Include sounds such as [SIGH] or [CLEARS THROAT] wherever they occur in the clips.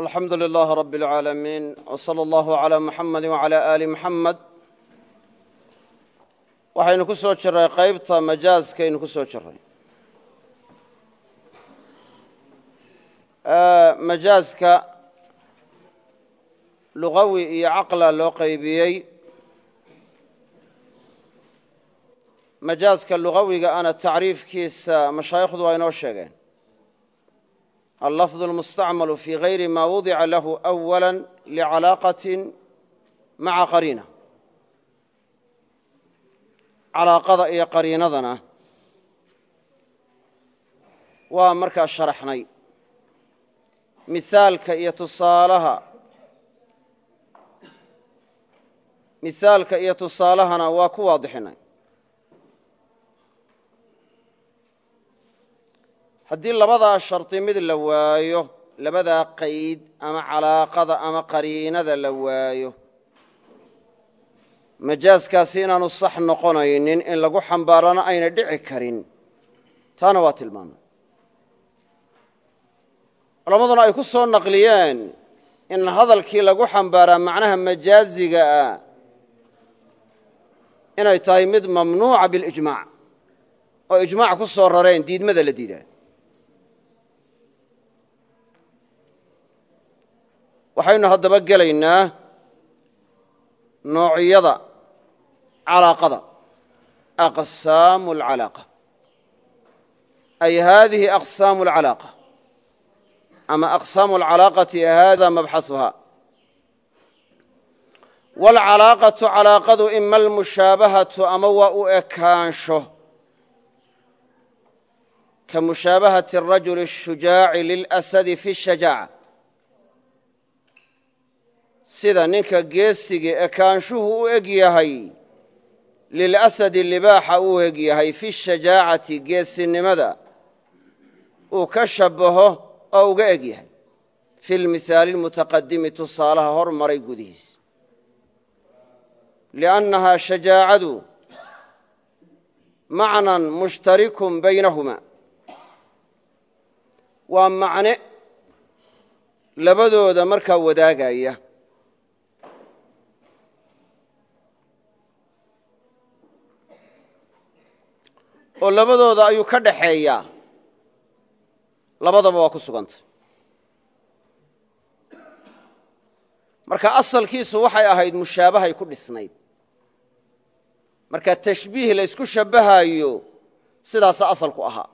alxamdu lilaahi rab اlcaalamiin wsala allahu calaa muxamedi wacalaa aali muxamed waxaynu ku soo jiray qaybta majaaskaynu ku soo jiray. Majaaska luqawi iyo caqla loo qaybiyey. Majaaska luqawiga ana tacriifkiisa mashaayikhdu waa inoo sheegeen allafظ اlmustacmalu fi gayri ma wudica lahu أwala licalaaqaةi maca qariina calaaqada iyo qariinadana waa markaa sharaxnay mihaalka iyo tusaalaha mihaalka iyo tusaalahana waa ku waadixinay haddii labadaa shardi mid la waayo labadaa qayd ama calaaqada ama qariinada la waayo majaaskaasi inaanu sax noqonaynin in lagu xambaarana ayna dhici karin. Taana waa tilmaamay. Culammaduna ay ku soo naqliyeen in hadalkii lagu xambaaraa macnaha majaaziga ah inay tahay mid mamnuuca bilijmaac oo ijmaac ku soo rareen diidmada la diidaa waxaynu haddaba gelaynaa noocyada calaaqada aqsaamu alcalaaqa ay haadihi aqsaamu alcalaaqa ama aqsaamu alcalaaqati hada mabxaثuha wاlcalaaqaةu calaaqadu ima almushaabahatu ama waa u ekaansho ka mushaabahati الrajuli الshujaaci lilasadi fi الshajaaca sida ninka geesigii ekaanshuhu u eg yahay lilasadi libaaxa uu eg yahay fi shajaacati geesinimada uu ka shabaho oo uga eg yahay. Fi lmithaali lmutaqadimi tusaalaha hor maray gudihiis. Liannahaa shajaacadu macnan mushtarikun baynahuma. Waa macne labadooda markaa wadaagaya oo labadooda ayuu ka dhaxeeyaa labadaba waa ku sugantay. Marka asalkiisu waxay ahayd mushaabahay ku dhisnayd. Marka tashbiih la ysku shabbahaayo sidaasa asalku ahaa.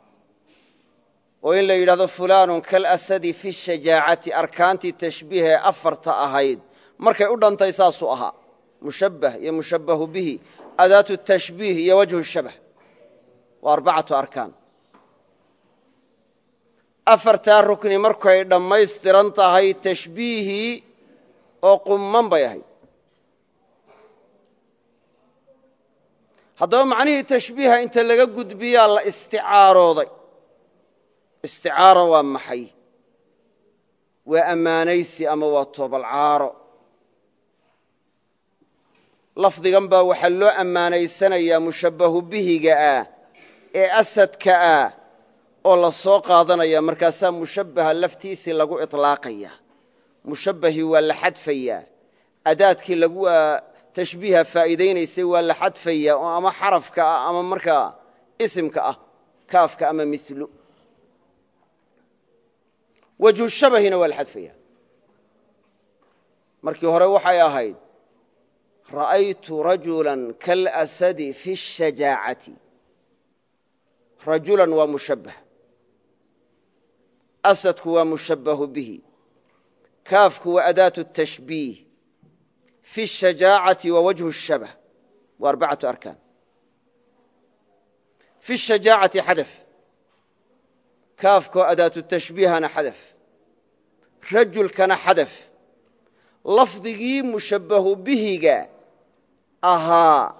Oo in la yidhahdo fulaanun kalasadi fi shajaacati arkaantii tashbiih ee afarta ahayd. Markay u dhantay saasuu ahaa. Mushabbah iyo mushabbahu bihi adaatu tashbiih iyo wajhu shabah waa arbacatu arkaan. Afartaa rukni markay dhammaystiran tahay tashbiihii oo qumman bay ahayd. Haddaba macnihii tashbiiha inta laga gudbiyaa la isticaarooday isticaaro waa maxay? Waa ammaanaysi ama waa toobalcaaro lafdigan baa waxaa loo ammaanaysanayaa mushabbahu bihiga ah ee asadka ah oo la soo qaadanaya markaasaa mushabbaha laftiisii lagu iطlaaqaya mushabbahii waa la xadfayaa adaadkii lagu tashbiiha faa'iidaynaysay waa la xadfaya oo ama xarafka ah ama markaa isimka ah kaafka ama milu wajhu shabahina waa la xadfaya markii hore waxay ahayd ra'aytu rajula kalasadi fi الshajaacati rajulan waa mushabbah asadku waa mushabbahu bihi kaafku waa adaatu الtashbiih fi الshajaacati wa wajhu الshabah waa arbacatu arkaan fi الshajaacati xadaf kaafkoo adaatu tashbiihana xadaf rajulkana xadaf lafdigii mushabbahu bihiga ahaa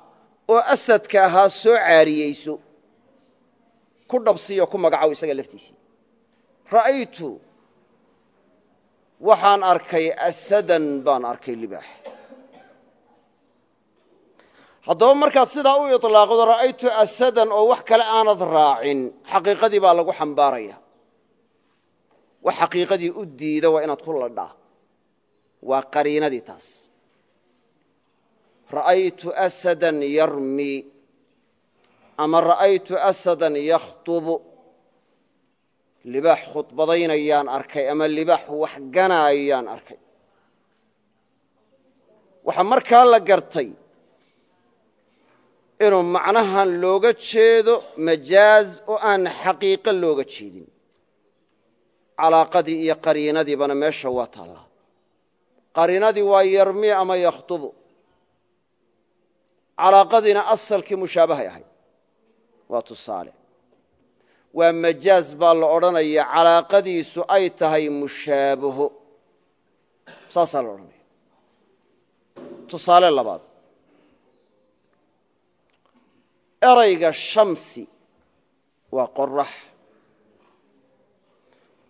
oo asadka ahaa soo caariyeyso ku dhabsiyo ku magacow isaga laftiisii ra'aytu waxaan arkay asadan baan arkay libaax. Haddaba markaad sidaa u iطlaaqdo ra'aytu asadan oo wax kale aanad raacin xaqiiqadii baa lagu xambaaraya. Wax xaqiiqadii u diida waa inaad ku ladhaa. Waa qariinadii taas. Ra'aytu asadan yarmi ama ra'aytu asadan yakhtubu. Libaax khudbadaynayaan arkay ama libaax wax ganaayaan arkay. Waxaa markaa la gartay inuu macnahan looga jeedo majaaz oo aan xaqiiqo looga jeedin. Calaaqadii iyo qariinadiibana meesha waa taallaa qariinadii waa yarmi ama yakhtubu. Calaaqadiina asalkii mushaabahay ahayd waa tusaale. Waa majaaz baa la odhanaya calaaqadiisu ay tahay mushaabaho saasaa la odhanaya. Tusaale labaad. Erayga shamsi waa qorax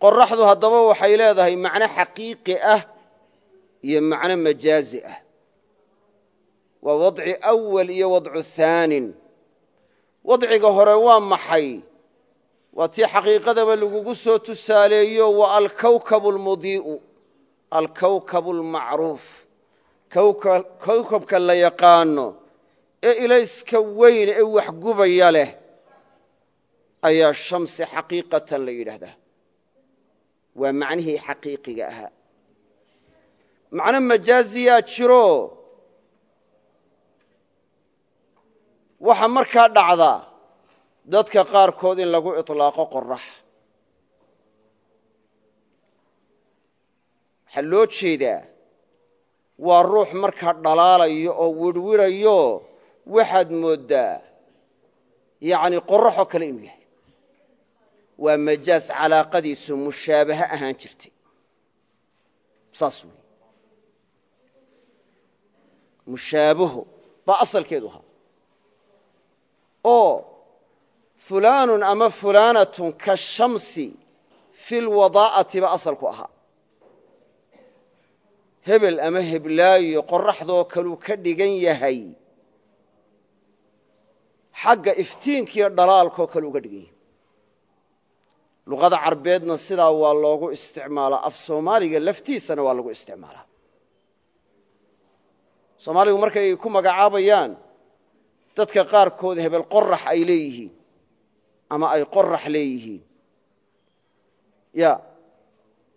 qoraxdu haddaba waxay leedahay macno xaqiiqi ah iyo macno majaazi ah. Waa wadci awal iyo wadcu haanin wadciga hore waa maxay? Waa tii xaqiiqadaba lagugu soo tusaaleeyo waa alkawkabu almudii'u alkawkabu almacruuf kawkabka la yaqaano ee ilayska weyn ee waxgubaya leh ayaa shamsi xaqiiqatan la yidhaahdaa. Waa macnihii xaqiiqiga ahaa. Macno majaaziyaa jiro waxaa markaa dhacdaa dadka qaarkood in lagu iطlaaqo qorax waxaa loo jeedaa waa ruux markaa dhalaalayo oo wirwirayo waxaad mooddaa yacni qoraxoo kale inuu yahay waa majaaz calaaqadiisu mushaabaha ahaan jirtay. Saas wey mushaabaho baa asalkeedu oo fulaanun ama fulaanatun kashamsi fi lwadaa'ati ba asalku ahaa. Hebel ama heblaayo qoraxdoo kaluu ka dhigan yahay xagga iftiinkiiyo dhalaalkoo kale uga dhigan yahay. Luqada carbeedna sidaa waa loogu isticmaalaa af soomaaliga laftiisana waa lagu isticmaalaa. Soomaaligu markay ku magacaabayaan dadka qaarkood hebel qorax ay leeyihiin ama ay qorax leeyihiin. Ya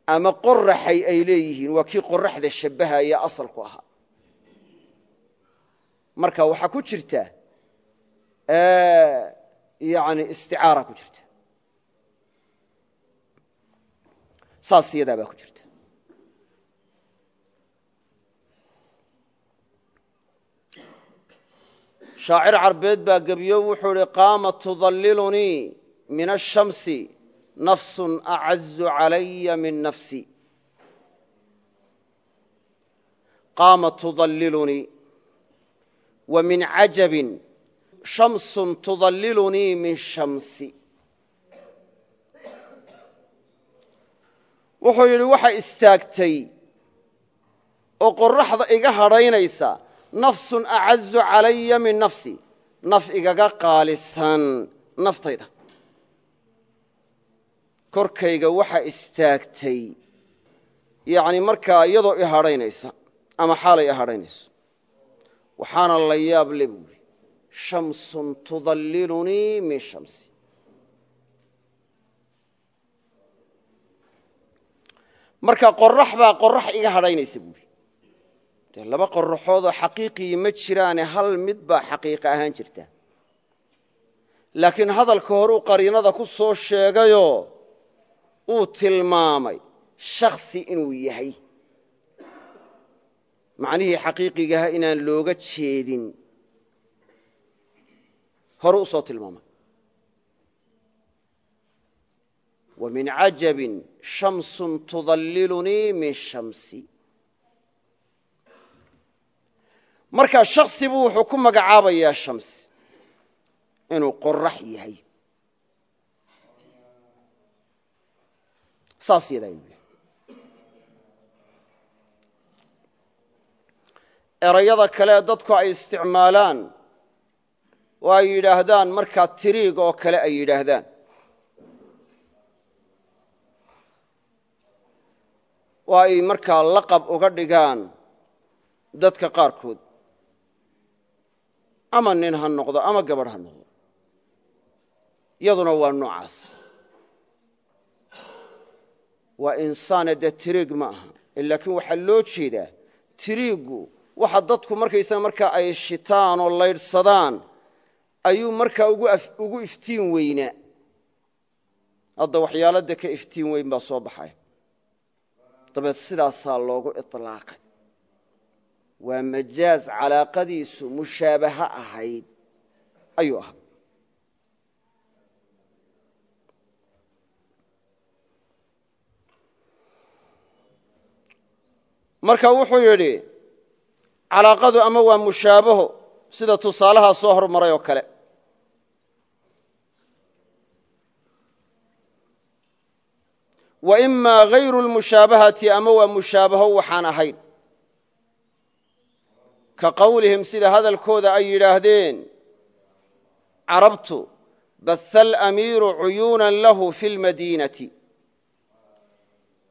ama qoraxay ay leeyihiin. Waa kii qoraxda shabbahaya asalku ahaa. Marka waxaa ku jirta yani isticaara ku jirta. Saas ku jirta shaacir carbeed baa gebiyo wuxuu ihi qaama tudallilunii min ashamsi nafsun acazu calaya min nafsi. Qaama tudallilunii wa min cajabin shamsun tudallilunii min shamsi. Wuxuu yidhi waxa istaagtay oo qoraxda iga hadhaynaysa nafsun acazu calaya min nafsi. Naf igaga qaalisan naftayda. Korkayga waxa istaagtay yani markaa iyadoo i hadhaynaysa ama xaalay i hadhaynayso waxaana la yaab le buuri shamsun tudallilunii min shamsi. Marka qorax baa qorax iga hadhaynaysa dee laba qoraxoodoo xaqiiqii ma jiraane hal mid xaqiiqa ahaan jirta. Laakiin hadalka horuu qariinada ku soo sheegayoo uu tilmaamay shaksi inuu yahay. Macnihii xaqiiqigaha inaan looga jeedin. Hore u soo tilmaamay. Wa min cajabin shamsun tudallilunii min shamsi markaa shaksi wuxuu ku magacaabayaa shams inuu qorax yahay. Saas yadaa erayada kale dadku ay isticmaalaan oo ay yidhaahdaan markaa tiriig oo kale ay yidhaahdaan. Oo ay markaa laqab uga dhigaan dadka qaarkood ama nin ha noqdo ama gabadh ha noqdo. Iyaduna waa noocaas. Waa insaane dee tiriig ma aha. Laakiin waxaa loo jeedaa tiriiggu waxa dadku markaysaa markaa ay shitaan oo laydhsadaan ayuu markaa ugu iftiin weynaa hadda waxyaalo de ka iftiin weyn baa soo baxay. Dabeed sidaasaa loogu iطlaaqay waa majaaz calaaqadiisu mushaabaha ahayd. Ayuu ahaa. Marka wuxuu yidhi calaaqadu ama waa mushaabaho sida tusaalahaa soo hormaray oo kale. Wa imaa hayru lmushaabahati ama waa mushaabaho waxaan ahayn ka qowlihim sida hadalkooda ay yidhaahdeen. Carabtu basa alamiiru cuyuunan lahu fi lmadiinati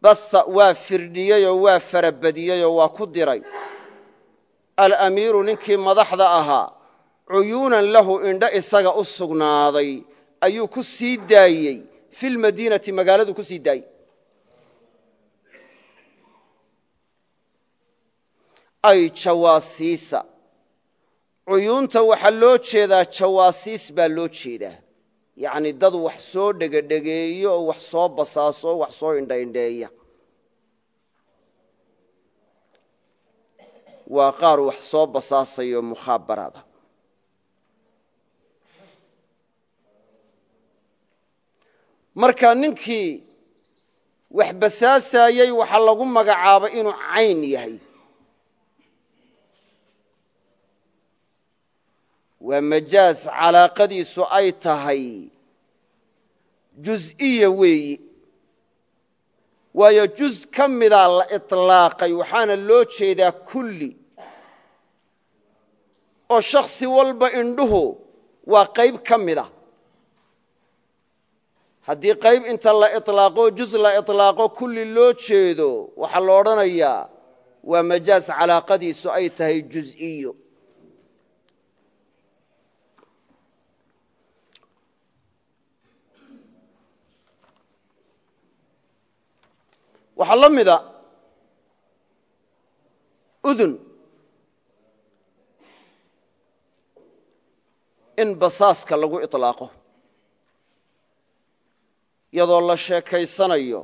basa waa firdhiyeyoo waa farabadiyeyoo waa ku diray. Alamiiru ninkii madaxda ahaa cuyuunan lahu indho isaga u sugnaaday ayuu ku sii daayey. Fi lmadiinati magaaladu ku daayey ay jawaasiisa. Cuyuunta waxaa loo jeedaa jawaasiis baa loo jeedaa. Yacni dad wax soo dhegedhegeeyo oo wax soo basaaso oo wax soo indhaindheeya. Waa qaar wax soo basaasayo mukhaabaraada. Marka ninkii wax basaasayey waxaa lagu magacaabay inuu cayn yahay waa majaaz calaaqadiisu ay tahay juziya weeyi waayo juz ka midaa la iطlaaqay waxaana loo jeedaa kulli. Oo shakhsi walba indhuhu waa qayb ka mid a haddii qayb inta la ilaaqo juz la ilaaqo kulli loo jeedo waxaa lo waa majaaz calaaqadiisu ay tahay juziyo. Waxaa la mida udun. In basaaska lagu iطlaaqo iyadoo la sheekaysanayo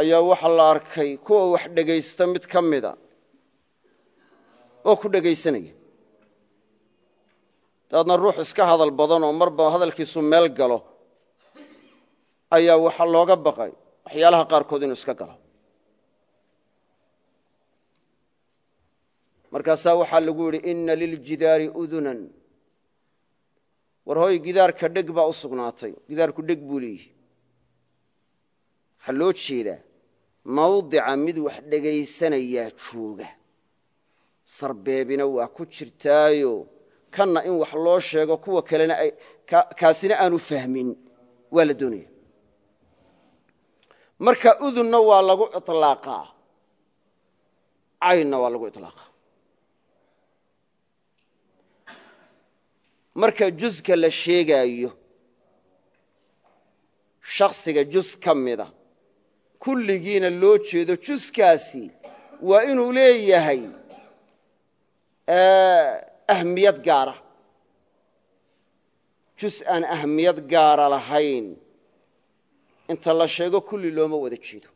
ayaa waxaa la arkay kuwa wax dhegaysta mid ka mida. Oo ku dhegaysanaya daadna ruux iska hadal badan oo marba hadalkiisu meel galo ayaa waxaa looga baqay waxyaalaha qaarkood inuu iska galo. Markaasaa waxaa lagu yidhi inna liljidaari udunan. War hooy gidaarka dheg baa u sugnaatay. Gidaarku dheg buu leeyihi waxaa loo jeedaa mawdica mid wax dhegaysanayaa jooga. Sarbeebina waa ku jirtaayo. Kanna in wax loo sheego kuwa kalena kaasina aanu fahmin. Waa la doonaya marka udunna waa lagu iطlaaqaa caynna waa lagu iطlaaqaa marka juska la sheegaayo shakhsiga jus ka mida kulligiina loo jeedo juskaasi waa inuu leeyahay ahmiyad gaara. Jus aan ahmiyad gaara lahayn inta la sheego kulli looma wada jeedo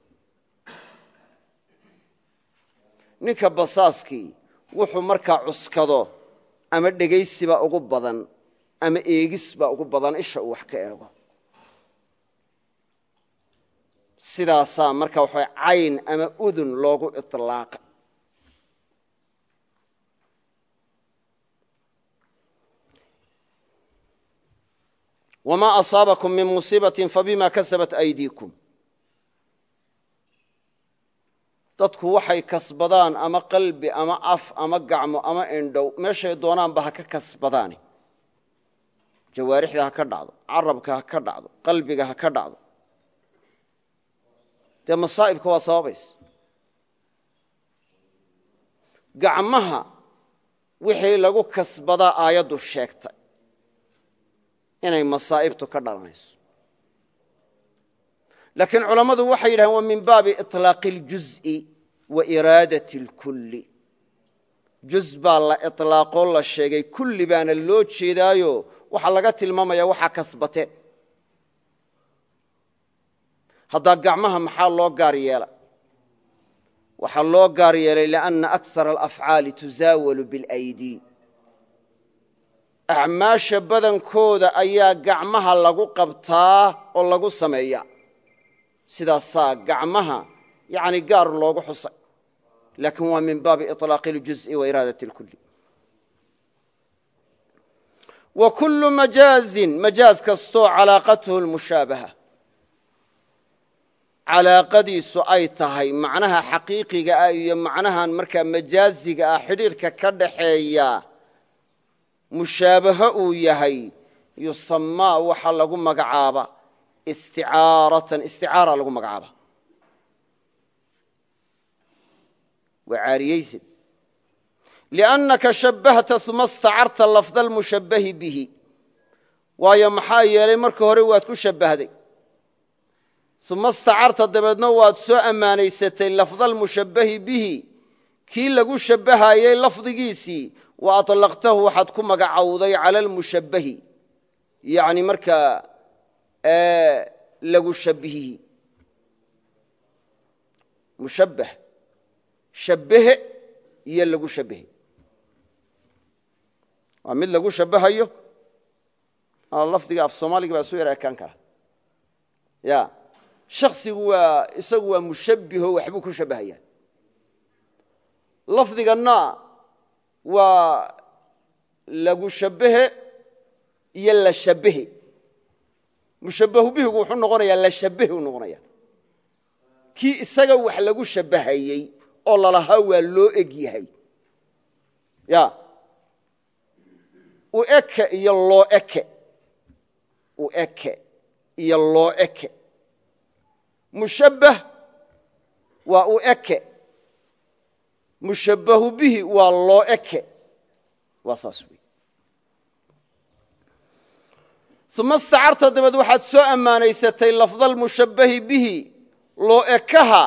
ninka basaaskii wuxuu markaa cuskado ama dhegaysiba ugu badan ama eegisba ugu badan isha uu wax ka eego. Sidaasaa marka waxa cayn ama udun loogu iطlaaqa wma asaabakum min musiibaةi fabima kasabat aydiikum dadku waxay kasbadaan ama qalbi ama af ama gacmo ama indhow meeshay doonaanba ha ka kasbadaani. Jawaarixda ha ka dhacdo carabka ha ka dhacdo qalbiga ha ka dhacdo. Dee masaa'ibka waa sababaysa. Gacmaha wixii lagu kasbadaa aayaddu sheegtay inay masaa'ibtu ka dhalanayso laakiin culammadu waxay yidhahdeen waa min baabi iطlaaqi اljuz'i wa iraadati اlkulli juz baa la iطlaaqoo la sheegay kulli baana loo jeedaayo waxaa laga tilmaamaya waxaa kasbateen haddaa gacmaha maxaa loo gaar yeela waxaa loo gaar yeelay lianna aksara alafcaali tusaawalu biاlaydi acmaasha badankooda ayaa gacmaha lagu qabtaa oo lagu sameeya sidaasaa gacmaha yani gaar loogu xusay laakiin waa min baabi iطlaaqi اljuzءi wa iraadaة اlkuli wa kulu majaazin majaaz kastoo calaaqatuhu lmushaabaha calaaqadiisu ay tahay macnaha xaqiiqiga ah iyo macnahan markaa majaaziga ah xidhiidhka ka dhaxeeya mushaabaho uu yahay yusamaa waxa lagu magacaaba isticaaratan isticaara lagu magacaaba. Waa caariyeysid liannaka shabbahta uma stacarta lafda almushabbahi bihi. Waayo maxaa yeelay marka hore waad ku shabbahday uma stacarta dabeedna waad soo ammaanaysatay lafda almushabbahi bihi. Kii lagu shabbahayey lafdigiisii wa aطlaqtahu waxaad ku magacowday cala almushabbahi. Yani markaa lagu shabihihi mushabbah. Shabbahe iyo lagu shabbahe. Waa mid lagu shabbahayo lafdiga af soomaaliga baa soo yar ekaan kara. Ya shaksigu waa isagu waa mushabbiho waxbuu ku shabbahaya lafdiganna waa lagu shabbahe iyo la shabbahe mushabbahu bihigu wuxuu noqonayaa la shabbahe u noqonaya kii isaga wax lagu shabbahayey oo lalahaa waa loo eg yahay. Ya. U eke iyo loo eke. U eke iyo loo eke. Mushabbah waa u eke mushabbahu bihi waa loo eke. Waa saas wey uma stacarta dabeed waxaad soo ammaanaysatay lafdalmushabbahi bihi loo ekaha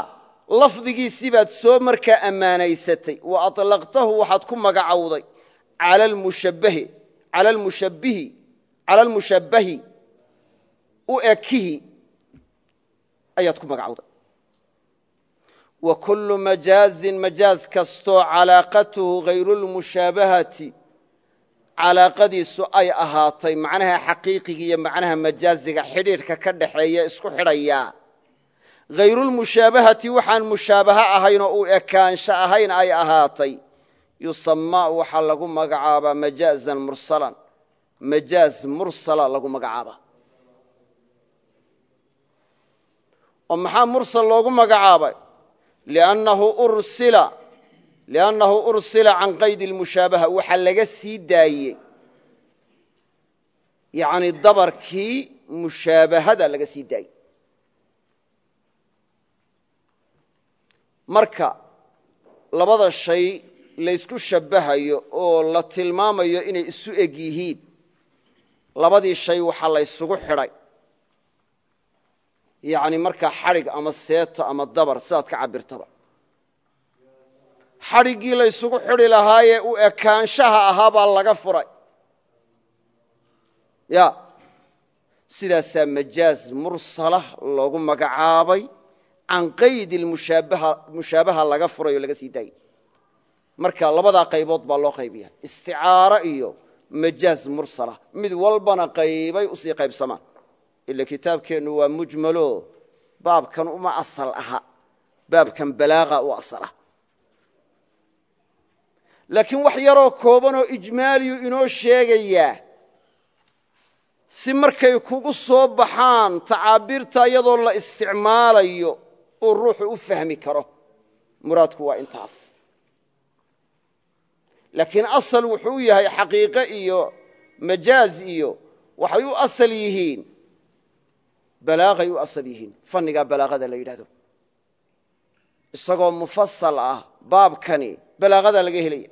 lafdigiisii baad soo markaa ammaanaysatay. Wa aطlaqtahu waxaad ku magacowday. Cala almushabbahi u ekihi ayaad ku magacowday wa kullu majaazin majaaz kastoo calaaqatuhu hayru lmushaabahati calaaqadiisu ay ahaatay macnaha xaqiiqiga iyo macnaha majaaziga xidhiidhka ka dhaxeeya isku xidhaya. Hayrulmushaabahati waxaan mushaabaha ahayn oo u ekaansho ahayn ay ahaatay. Yusamaa waxaa lagu magacaabaa majaazan mursalan. Majaaz mursala lagu magacaabaa. Oo maxaa mursal loogu magacaabay liannahu ursila can qaydi lmushaabaha waxaa laga sii daayey yani dabarkii mushaabahada laga sii daayey marka labada shay laysku shabbahayo oo la tilmaamayo inay isu eg yihiin labadii shay waxaa laysugu xidhay yani markaa xadhig ama seeto ama dabar sidaad ka cabirtaba xadhiggii laysugu xidhi lahaayee u ekaanshaha ahaa baa laga furay. Ya sidaasaa majaaz mursala loogu magacaabay can qaydi mushaabaha laga furay oo laga sii daayey marka labadaa qaybood baa loo qaybiya isticaaro iyo majaaz mursala. Mid walbana qaybay u sii qaybsamaan ila kitaabkeennu waa mujmalo baabkan uma asal aha baabkan balaaqa u asala laakiin wax yaroo koobanoo ijmaaliyu inoo sheegayaa si markay kugu soo baxaan tacaabiirta iyadoo la isticmaalayo uu ruuxu u fahmi karo muraadku waa intaas. Laakiin asal wuxuu yahay xaqiiqe iyo majaaz iyo waxay u asal yihiin balaaqay u asal yihiin fannigaa balaaqada la yidhahdo isagoo mufasal ah baabkani balaaqadaa laga helaya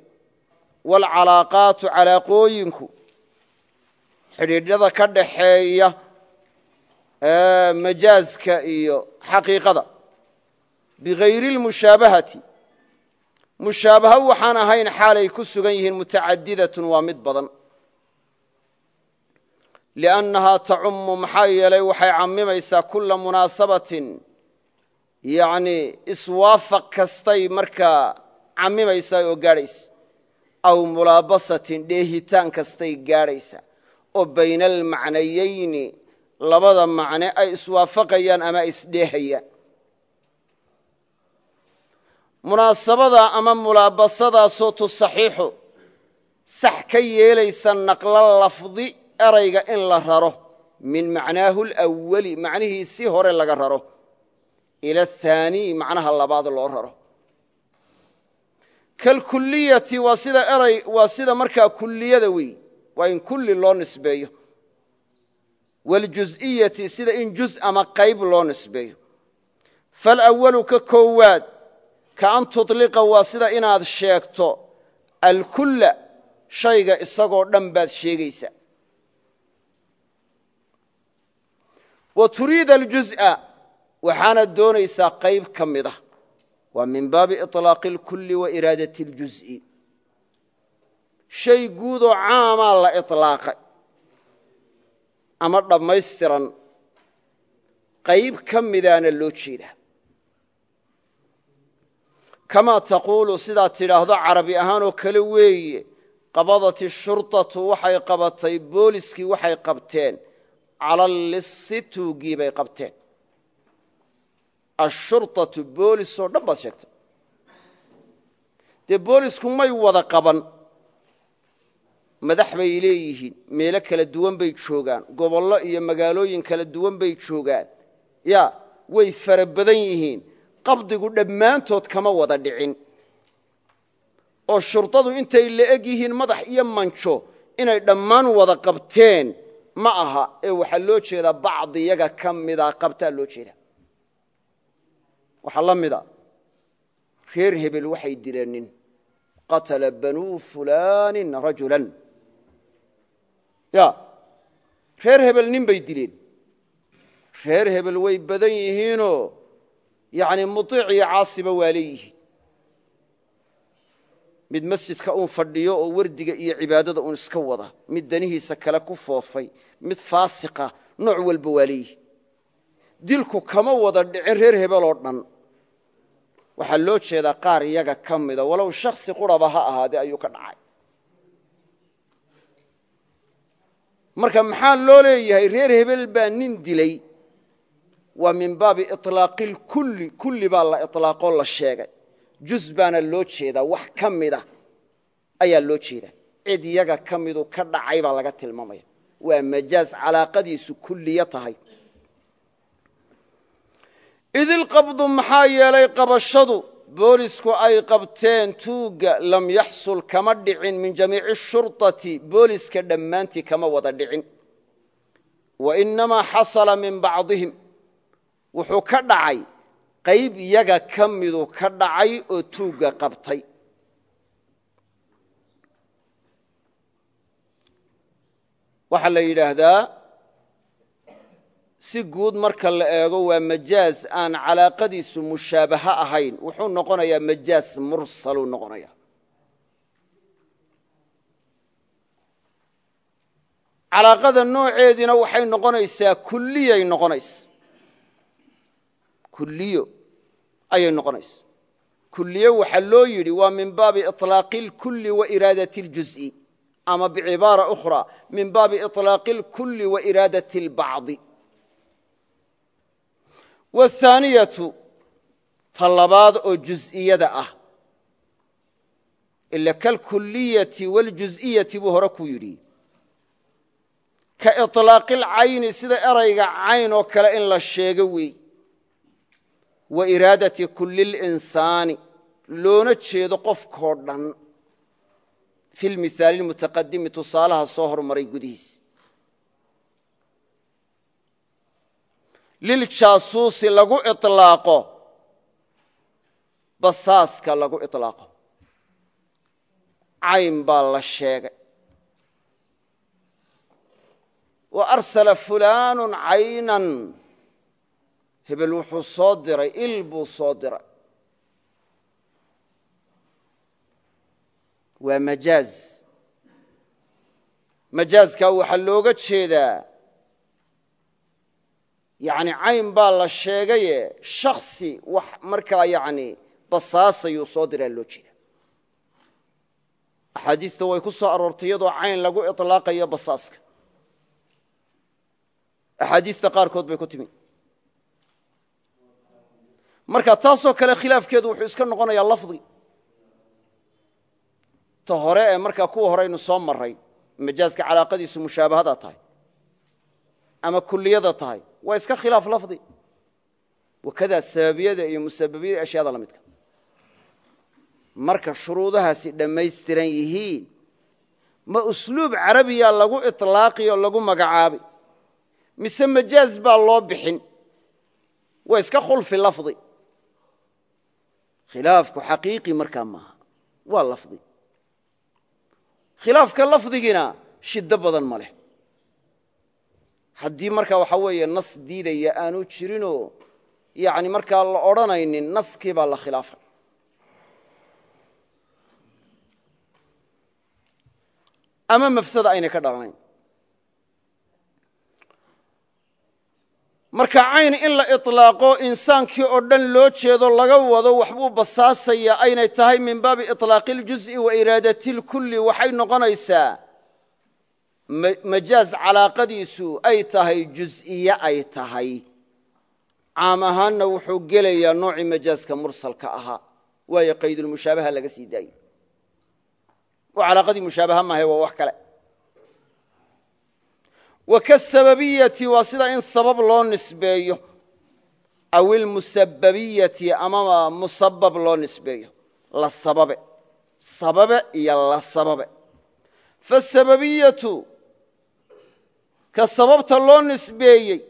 waalcalaaqaatu calaaqooyinku xidhiidhyada ka dhaxeeya majaazka iyo xaqiiqada. Bigayri اlmushaabahati mushaabaha waxaan ahayn xaalay ku sugan yihiin mutacadidatun waa mid badan liannahaa tacumu maxaa yeelay waxay cammimaysaa kula munaasabatin yani iswaafaq kastay markaa cammimaysaa oo gaadhaysa aw mulaabasatin dheehitaan kastay gaadhaysa oo bayna almacnayeyni labada macne ay iswaafaqayaan ama ay isdheehayaan munaasabada ama mulaabasadaasoo tusaxiixu sax ka yeelaysa naqlo lafdi erayga in la raro min macnaahu lwali macnihiisii hore laga raro ila athaanii macnaha labaad loo raro. Kalkuliyati waa sida eray waa sida markaa kulliyada wey waa in kulli loo nisbeeyo. Waljuz'iyati sida in juz ama qayb loo nisbeeyo. Faalawalu ka koowaad ka an tuطliqa waa sida inaad sheegto alkulla shayga isagoo dhan baad sheegaysa wa turiida aljuz'a waxaanaad doonaysaa qayb ka mid ah waa min baabi iطlaaqi اlkulli wa iraadati اljuz'i shay guudoo caamaa la iطlaaqay ama dhammaystiran qayb ka midaana loo jeedaa kamaa taquulu sidaad tidhaahdo carabi ahaanoo kale weeye qabadat ishurطatu waxay qabatay booliskii waxay qabteen cala lissi tuuggii bay qabteen. Ashurطatu boolisoo dhan baad sheegtay. Dee boolisku may wada qaban. Madax bay leeyihiin meelo kala duwan bay joogaan gobollo iyo magaalooyin kala duwan bay joogaan. Ya way fara badan yihiin. Qabdigu dhammaantood kama wada dhicin. Oo shurdadu intay la eg yihiin madax iyo manjo inay dhammaan wada qabteen ma aha ee waxaa loo jeedaa bacdi iyaga ka mida qabtaa loo jeeda waxaa la mida reer hebel waxay dileen nin qatala banuu fulaanin rajulan. Ya reer hebel nin bay dileen reer hebel way badan yihiinoo yani muiic iyo caasiba waa leeyihiin mid masjidka uun fadhiyo oo wardiga iyo cibaadada uun iska wada mid danihiisa kale ku foofay mid faasiqa nooc walba waa dilku kama wada dhicin reer hebeloo dhan. Waxaa loo jeedaa qaar iyaga ka mida walow shaksi quraba ha ahaadee ayuu ka dhacay. Marka maxaa loo leeyahay reer hebel baa nin dilay. Waa min baabi ilaaqilkulli kulli baa la ilaaqoo la sheegay juz baana loo jeedaa wax ka mida ayaa loo jeedaa. Cid iyaga ka midu ka dhacay baa laga tilmaamaya. Waa majaaz calaaqadiisu kulliya tahay. Idilqabdu maxaa yeelay qabashadu boolisku ay qabteen tuugga lam yaxsul kama dhicin min jamiici shurطati booliska dhammaantii kama wada dhicin. Wainamaa xasala min bacdihim wuxuu ka dhacay qayb iyaga ka midu ka dhacay oo tuugga qabtay. Waxaa la yidhaahdaa si guud marka la eego waa majaaz aan calaaqadiisu mushaabaha ahayn. Wuxuu noqonayaa majaaz mursaluu noqonaya calaaqada nooceediina waxay noqonaysaa kulliyay noqonaysa kulliyo ayay noqonaysa kulliye waxaa loo yidhi waa min baabi iطlaaqi اlkulli wa iraadati اljuz'i ama bicibaara ukhra min baabi iطlaaqi اlkulli wa iraadati اlbacdi wاthaaniyatu ta labaad oo juz'iyada ah ila kalkuliyati wاljuz'iyati buu hore ku yidhi ka iطlaaqi اlcayni sida erayga cayn oo kale in la sheego wey wa iraadati kulli اlinsaani loona jeedo qofkoo dhan fi lmihaali اlmutaqadimi tusaalaha soo hormaray gudihiis liljaasuusi lagu iطlaaqo basaaska lagu iطlaaqo cayn baa la sheegay wa arsala fulaanu caynan hebel wuxuu soo diray il buu soo diray. Waa majaaz. Majaazkaa waxaa looga jeedaa yani cayn baa la sheegaye shaksi wax markaa yani basaasayuu soo diraa loo jeeda. Axaadiista way ku soo aroortay iyadoo cayn lagu iطlaaqayo basaaska. Axaadiista qaarkood bay ku timi marka taasoo kale khilaafkeedu wuxuu iska noqonayaa lafdi. Ta hore ee markaa kuwa horeynu soo maray majaaska calaaqadiisu mushaabahada tahay ama kuliyada tahay waa iska khilaaf lafdi. Wakadaa sababiyada iyo musababiyada ashyaada la midka. Marka shuruudahaasi dhammaystiran yihiin ma usluub carabiya lagu iطlaaqi lagu magacaabay mise majaaz baa loo bixin? Waa iska khulfi lafdi khilaafku xaqiiqi markaa maaha. Waa lafdi. Khilaafka lafdigina shiddo badan ma leh. Haddii markaa waxaa weeye nas diidaya aanu jirinoo yani markaa la odhanaynin naskii baa la khilaafay ama mafsada aynay ka dhalanayn marka cayn in la iطlaaqo insaankii oo dhan loo jeedo laga wado waxbuu basaasaya aynay tahay min baabi iطlaaqi اljuzءi wa iraadati اlkuli waxay noqonaysaa majaaz calaaqadiisu ay tahay juz'iye ay tahay caam ahaanna wuxuu gelayaa noocii majaaska mursalka ahaa waayo qaydulmushaabaha laga sii daayo oo calaaqadii mushaabaha maahe waa wax kale wa kasababiyati waa sida in sabab loo nisbeeyo. Aw ilmusababiyati amama musabab loo nisbeeyo. La sababe. Sababe iyo la sababe. Fasababiyatu ka sababta loo nisbeeyey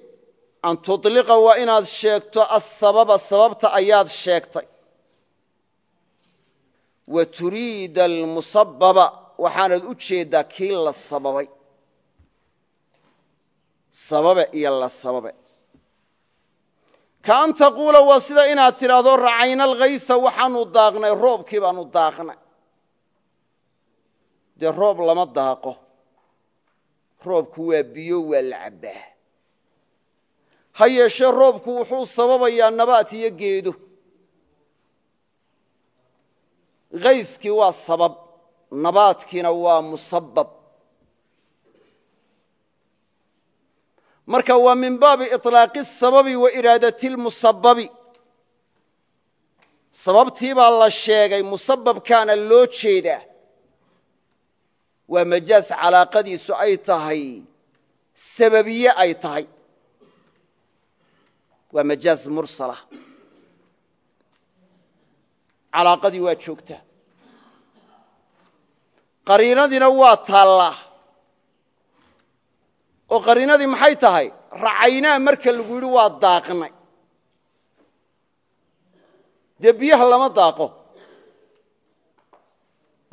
an tuطliqa waa inaad sheegto asababa sababta ayaad sheegtay. Wa turiida waxaanad u jeeddaa kii la sababay sababe iyo la sababe. Ka an taquula waa sida inaad tidhaahdo racayna alkhaysa waxaanu daaqnay roobkii baanu daaqnay. Dee roob lama daaqo. Roobku waa biyo waa la cabbaa. Ha yeeshee roobku wuxuu sababayaa nabaat iyo geedo. Khayskii waa sabab nabaadkiina waa musabab marka waa min baabi iطlaaqi sababi wa iraadati lmusababi sababtiibaa la sheegay musababkaana loo jeedaa. Waa majaaz calaaqadiisu ay tahay sababiye ay tahay. Waa majaaz mursala. Calaaqadii waa joogtaa. Qariinadiina waa taallaa oo qariinadii maxay tahay racaynaa marka lagu yidhi waa daaqnay dee biyaha lama daaqo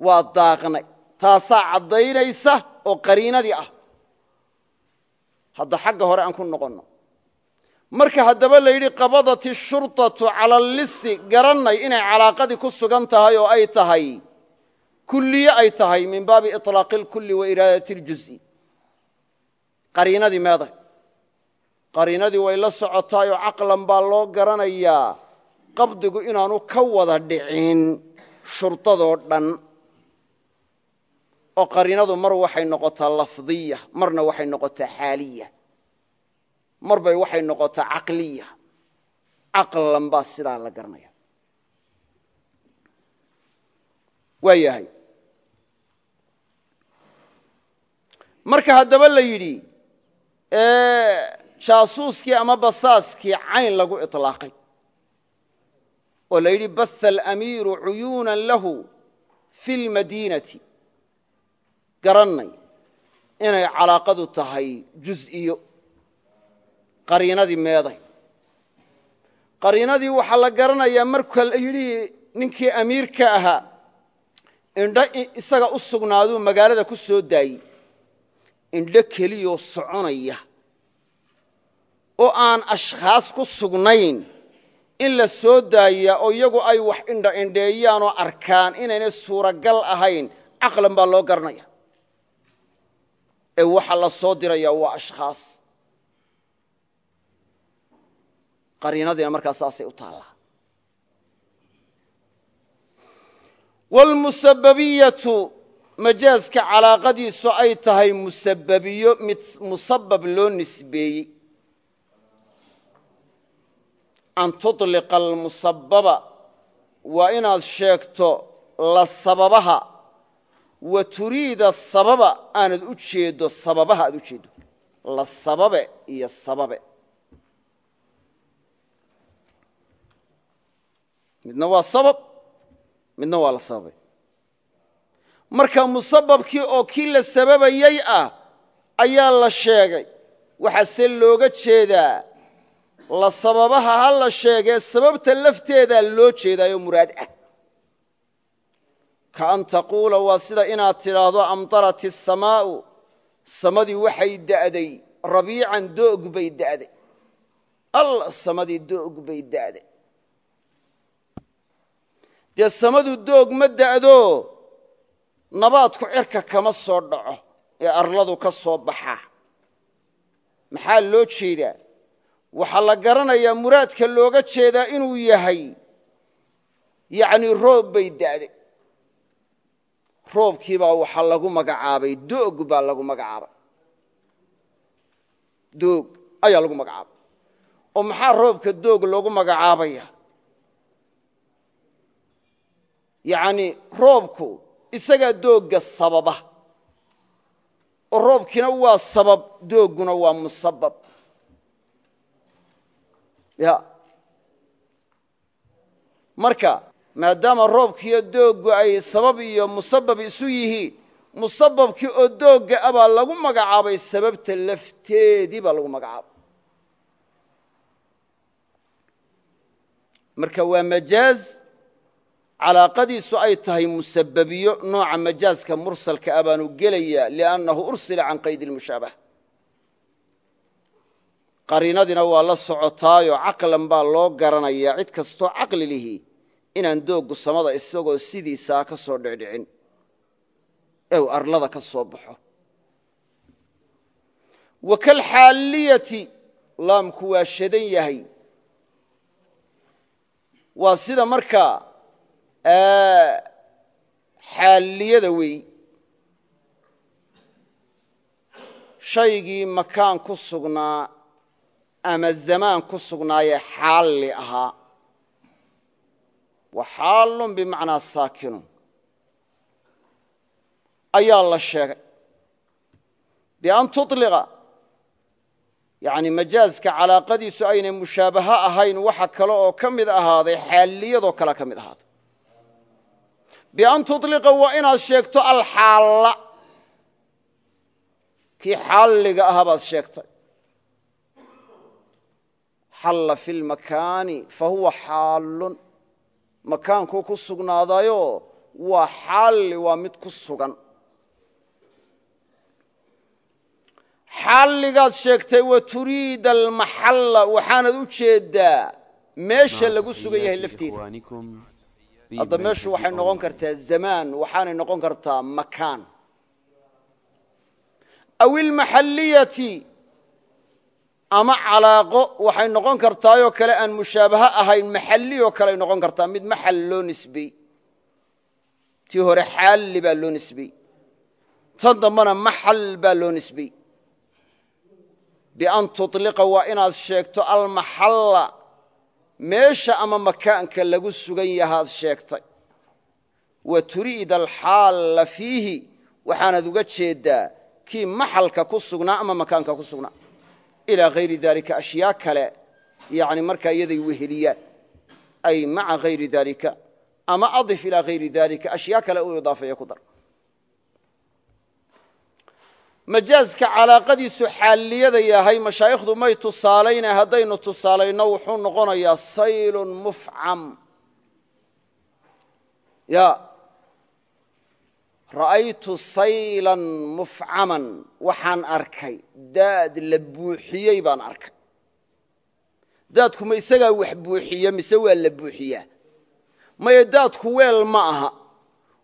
waa daaqnay taasaa caddaynaysa oo qariinadii ah hadda xagga hore aan ku noqonno marka haddaba la yidhi qabadat ishurطatu cala allisi garannay inay calaaqadii ku sugan tahay oo ay tahay kulliye ay tahay min baabi iطlaaqi اlkuli wa iraadati اljuz'i qariinadii meeday. Qariinadii way la socotaayoo caqlan baa loo garanayaa. Qabdigu inaanu ka wada dhicin shurdadoo dhan. Oo qariinadu mar waxay noqotaa lafdiya marna waxay noqotaa xaaliya mar bay waxay noqotaa caqliya caqlan baa sidaa la garanaya waa marka haddaba la yidhi jaasuuskii ama basaaskii cayn lagu iطlaaqay oo la yidhi baha alamiiru cuyuunan lahu fi اlmadiinati garannay inay calaaqadu tahay juz'iyo. Qariinadii meeday. Qariinadii waxaa la garanayaa marka la yidhi ninkii amiirka ahaa indho isaga u sugnaaduu magaalada ku soo daayey indho keliyoo soconaya oo aan ashkhaas ku sugnayn in la soo daaya oo iyagu ay wax indha indheeyaanoo arkaan inaynay suuragal ahayn caqlan baa loo garanaya. Ee waxa la soo diraya waa ashkhaas. Qariinadiina markaa saasay u taallaa. Wاlmusababiyatu majaaska calaaqadiisu ay tahay musababiyo mid musabab loo nisbeeyey. An tuطliqa almusababa waa inaad sheegto la sababaha. Wa turiida sababa aanad u jeedo sababaha aad u jeedo la sababe iyo sababe. Midna waa sabab midna waa la sababay marka musababkii oo kii la sababayey ah ayaa la sheegay. Waxaase looga jeedaa la sababaha ha la sheegee sababta lafteedaa loo jeedaayo muraad ah. Ka an taquula waa sida inaad tidhaahdo amtarat isamaa'u samadii waxay da'day rabiican doog bay da'day. Alla samadii doog bay da'day. Dee samadu doog ma da'do nabaadku cirka kama soo dhaco ee arladu ka soo baxaa maxaa loo jeedaa? Waxaa la garanayaa muraadka looga jeedaa inuu yahay yacni roob bay da'day roobkiibaa waxaa lagu magacaabay doog baa lagu magacaabay. Doog ayaa lagu magacaabay. Oo maxaa roobka doog loogu magacaabaya? Yacni roobku isagaa doogga sababa. Oo roobkiina waa sabab doogguna waa musabab. Ya. Marka maadaama roobkiiyo dooggu ay sabab iyo musabab isu yihiin musababkii oo doogga a baa lagu magacaabay sababta lafteedii baa lagu magacaabay. Marka waa majaaz calaaqadiisu ay tahay musababiyo nooca majaaska mursalka a baanu gelaya liannahu ursila can qaydi lmushaabaha qariinadiina waa la socotaayo caqlan baa loo garanayaa cid kastoo caqli lihi inaan dooggu samada isagoo sidiisaa ka soo dhicdhicin. Uu arlada ka soo baxo. Wa kalxaaliyati laamku waa shadan yahay. Waa sida markaa xaaliyada wey shaygii makaan ku sugnaa ama zamaan ku sugnaayee xaalli ahaa. Wa xaalun bimacnaa saakinun. Ayaa la sheegay. Bian tuطliqa yani majaaska calaaqadiisu aynay mushaabaho ahayn waxa kale oo ka mid ahaaday xaaliyadoo kale ka mid ahaaday bian tuطliqa waa inaad sheegto alxaalla. Kii xaalliga ahaa baad sheegtay. Xalla fi lmakaani fa huwa xaallun. Makaankuu ku sugnaadayo waa xaalli waa mid ku sugan. Xaalligaad sheegtay wa turiida almaxalla waxaanad u jeeddaa meesha lagu sugan yahay lafteeda hadda meeshu waxay noqon kartaa zamaan waxaanay noqon kartaa makaan. Aw ilmaxalliyati ama calaaqo waxay noqon kartaayoo kale aan mushaabaho ahayn maxalliyoo kaley noqon kartaa. Mid maxal loo nisbey tii hore xaalli baa loo nisbey tan dambana maxal baa loo nisbey bian tuطliqa waa inaad sheegto almaxalla meesha ama makaanka lagu sugan yahaad sheegtay. Wa turiida alxaalla fiihi waxaanad uga jeeddaa kii maxalka ku sugnaa ama makaanka ku sugnaa. Ilaa hayri dalika ashyaa kale yani markaa iyaday weheliyaan. Ay maca hayri dalika ama adif ilaa hayri dalika ashyaa kale u idaafeeya ku dar majaaska calaaqadiisu xaaliyada yahay mashaayikhdu may tusaalayne haddaynu tusaalayno wuxuu noqonayaa saylun mufcam. Ya ra'aytu saylan mufcaman waxaan arkay. Daad la buuxiyey baan arkay. Daadku ma isagaa wax buuxiya mise waa la buuxiyaa maya daadku weel ma aha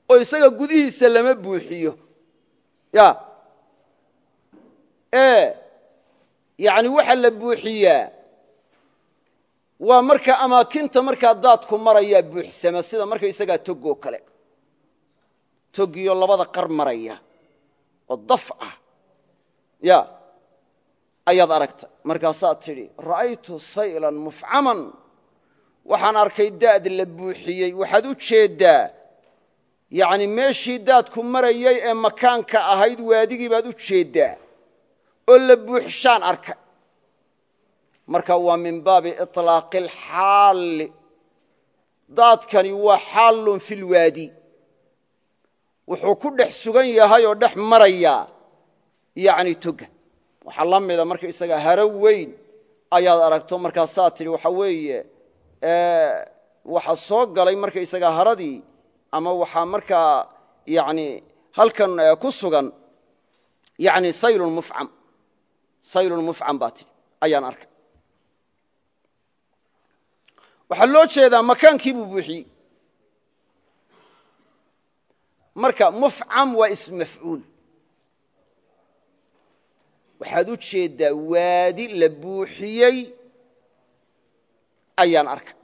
oo isaga gudihiisa lama buuxiyo. Ya ee yani waxa la buuxiyaa waa marka amaakinta markaa daadku marayaa buuxsama sida markaysagaa togoo kale. Togiyo labada qar maraya oo daf ah. Ya ayaad aragtay markaasaad tidhi ra'aytu saylan mufcaman. Waxaan arkay daad la buuxiyey. Waxaad u jeeddaa yani meeshii daadku marayay ee makaanka ahayd waadigii baad u jeeddaa oo la buuxshaan arkay. Marka waa min baabi iطlaaqi اlxaalli daadkani waa xaallun fi lwaadi wuxuu ku dhex sugan yahay oo dhex marayaa yani toga waxaa la mida marka isaga haro weyn ayaad aragto markaasaa tidhi waxa weeye waxa soo galay marka isaga haradii ama waxaa markaa yani halkan ku sugan yani saylun mufcam saylun mufcam baa tidhi. Ayaan arkay. Waxaa loo jeedaa makaankii buu buuxiyey. Marka mufcam waa ism mafcuul waxaad u jeeddaa waadi la buuxiyey. Ayaan arkay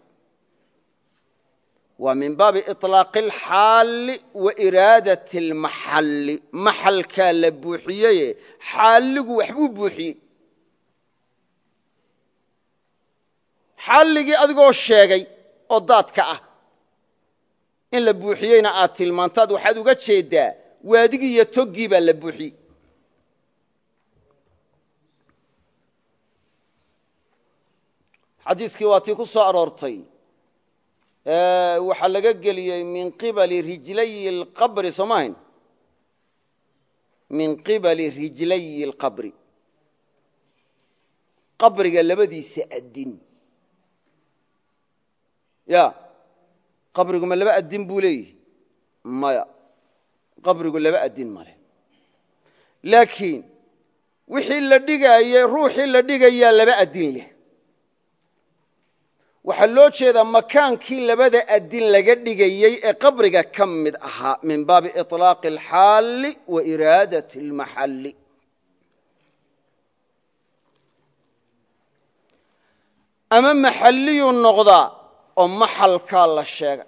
waa min baabi iطlaaqi اlxaalli wa iraadat اlmaxalli maxalkaa la buuxiyeye xaalligu waxbuu buuxiyey xaalligii adigoo sheegay oo daadka ah in la buuxiyeyna aad tilmaantaad waxaad uga jeeddaa waadigii iyo toggii baa la buuxiyey xadiiskii waa tii ku soo aroortay waxaa laga geliyey min qibali rijlayi اlqabri soo ma hayn min qibali rijlayi اlqabri qabriga labadiisa adin ya qabrigu ma laba adin buu leeyihi maya qabrigu laba adin male laakiin wixii la dhigaaye ruuxii la dhigayaa laba adin leh waxaa loo jeedaa makaankii labada adin laga dhigayey ee qabriga ka mid ahaa min baabi iطlaaqi اlxaali wa iraadat اlmaxalli ama maxalliyuu noqdaa oo maxalkaa la sheega.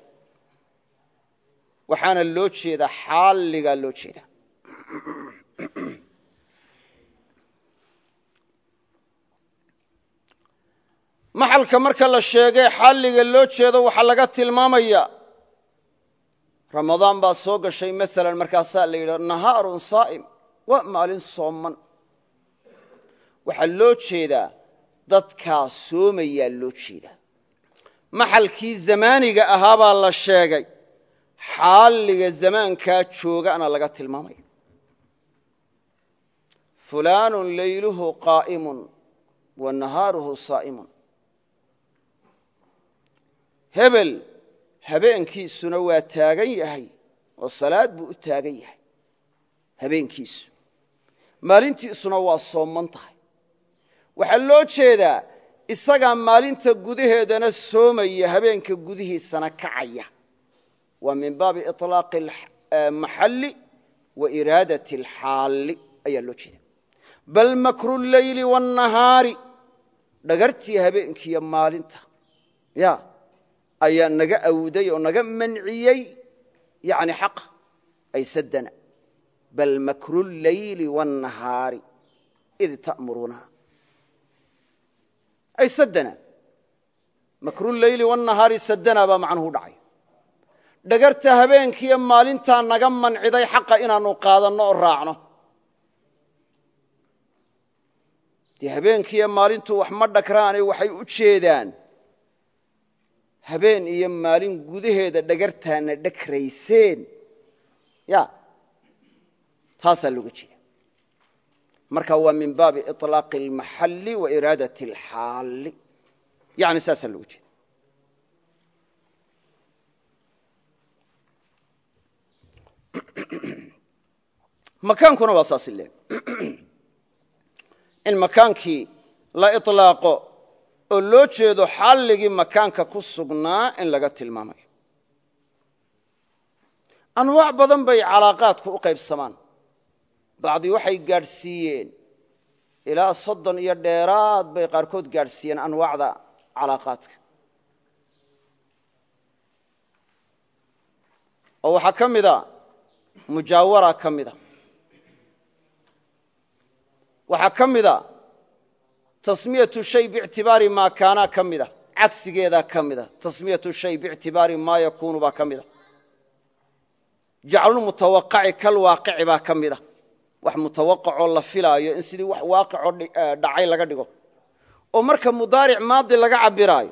Waxaana loo jeedaa xaalligaa loo jeedaa maxalka marka la sheegay xalliga loo jeedo waxaa laga tilmaamaya. Ramadaan baa soo gashay maalan markaasaa la yidhi nahaarun saa'im waa maalin sooman. Waxaa loo jeedaa dadkaa soomayaa loo jeedaa. Maxalkii zamaaniga ahaabaa la sheegay xaalliga zamaankaa joogana laga tilmaamaya. Fulaanu layluhu qaa'imun wa nahaaruhu saa'imun hebel habeenkiisuna waa taagan yahay oo salaad buu u taagan yahay habeenkiisu. Maalintiisuna waa sooman tahay. Waxaa loo jeedaa isagaa maalinta gudaheedana soomaya habeenka gudihiisana kacaya. Waa min baabi itlaaqi eh, maxalli wa iraadati alxaalli ayaa loo jeeda bal makru leyli wاnnahaari dhagartii habeenkiiyo maalinta ayaa naga awday oo naga manciyey yani xaqa ay sadana bal makru leyli wاnnahaari id ta'muruuna ay sadana makru leyli wاnnahaari sadana baa macnuhu dhacay. Dhagarta habeenkiiyo maalintaa naga manciday xaqa inaannu qaadanno oo raacno. Dee habeenkiiyo maalintu wax ma dhagraane waxay u jeedaan habeen iyo maalin gudaheeda dhagartaana dhagrayseen ya taasaa looga jeeda marka waa min baabi iطlaaqi اlmaxalli wa iraadat اlxaalli yani saasaa looga jeeda [CLEARS THROAT] makaankuna waa saas leeg [CLEARS THROAT] in makaankii la iطlaaqo oo loo jeedo xalligii makaanka ku sugnaa in laga tilmaamayo anwaac badan bay calaaqaadku u qaybsamaan. Bacdii waxay gaadhsiiyeen. Ilaa soddon iyo dheeraad bay qaarkood gaadhsiiyeen anwaacda calaaqaadka. Oo waxaa ka mida mujaawara ka mida. Waxaa ka mida tasmiyatu shay biictibaari maa kaana ka mida cagsigeedaa ka mida tasmiyatu shay biictibaari maa yakuunu baa ka mida wax mutawaqacoo la filaayo in sidii wax waaqicoo dhacay laga dhigo. Oo marka mudaaric maadi laga cabiraayo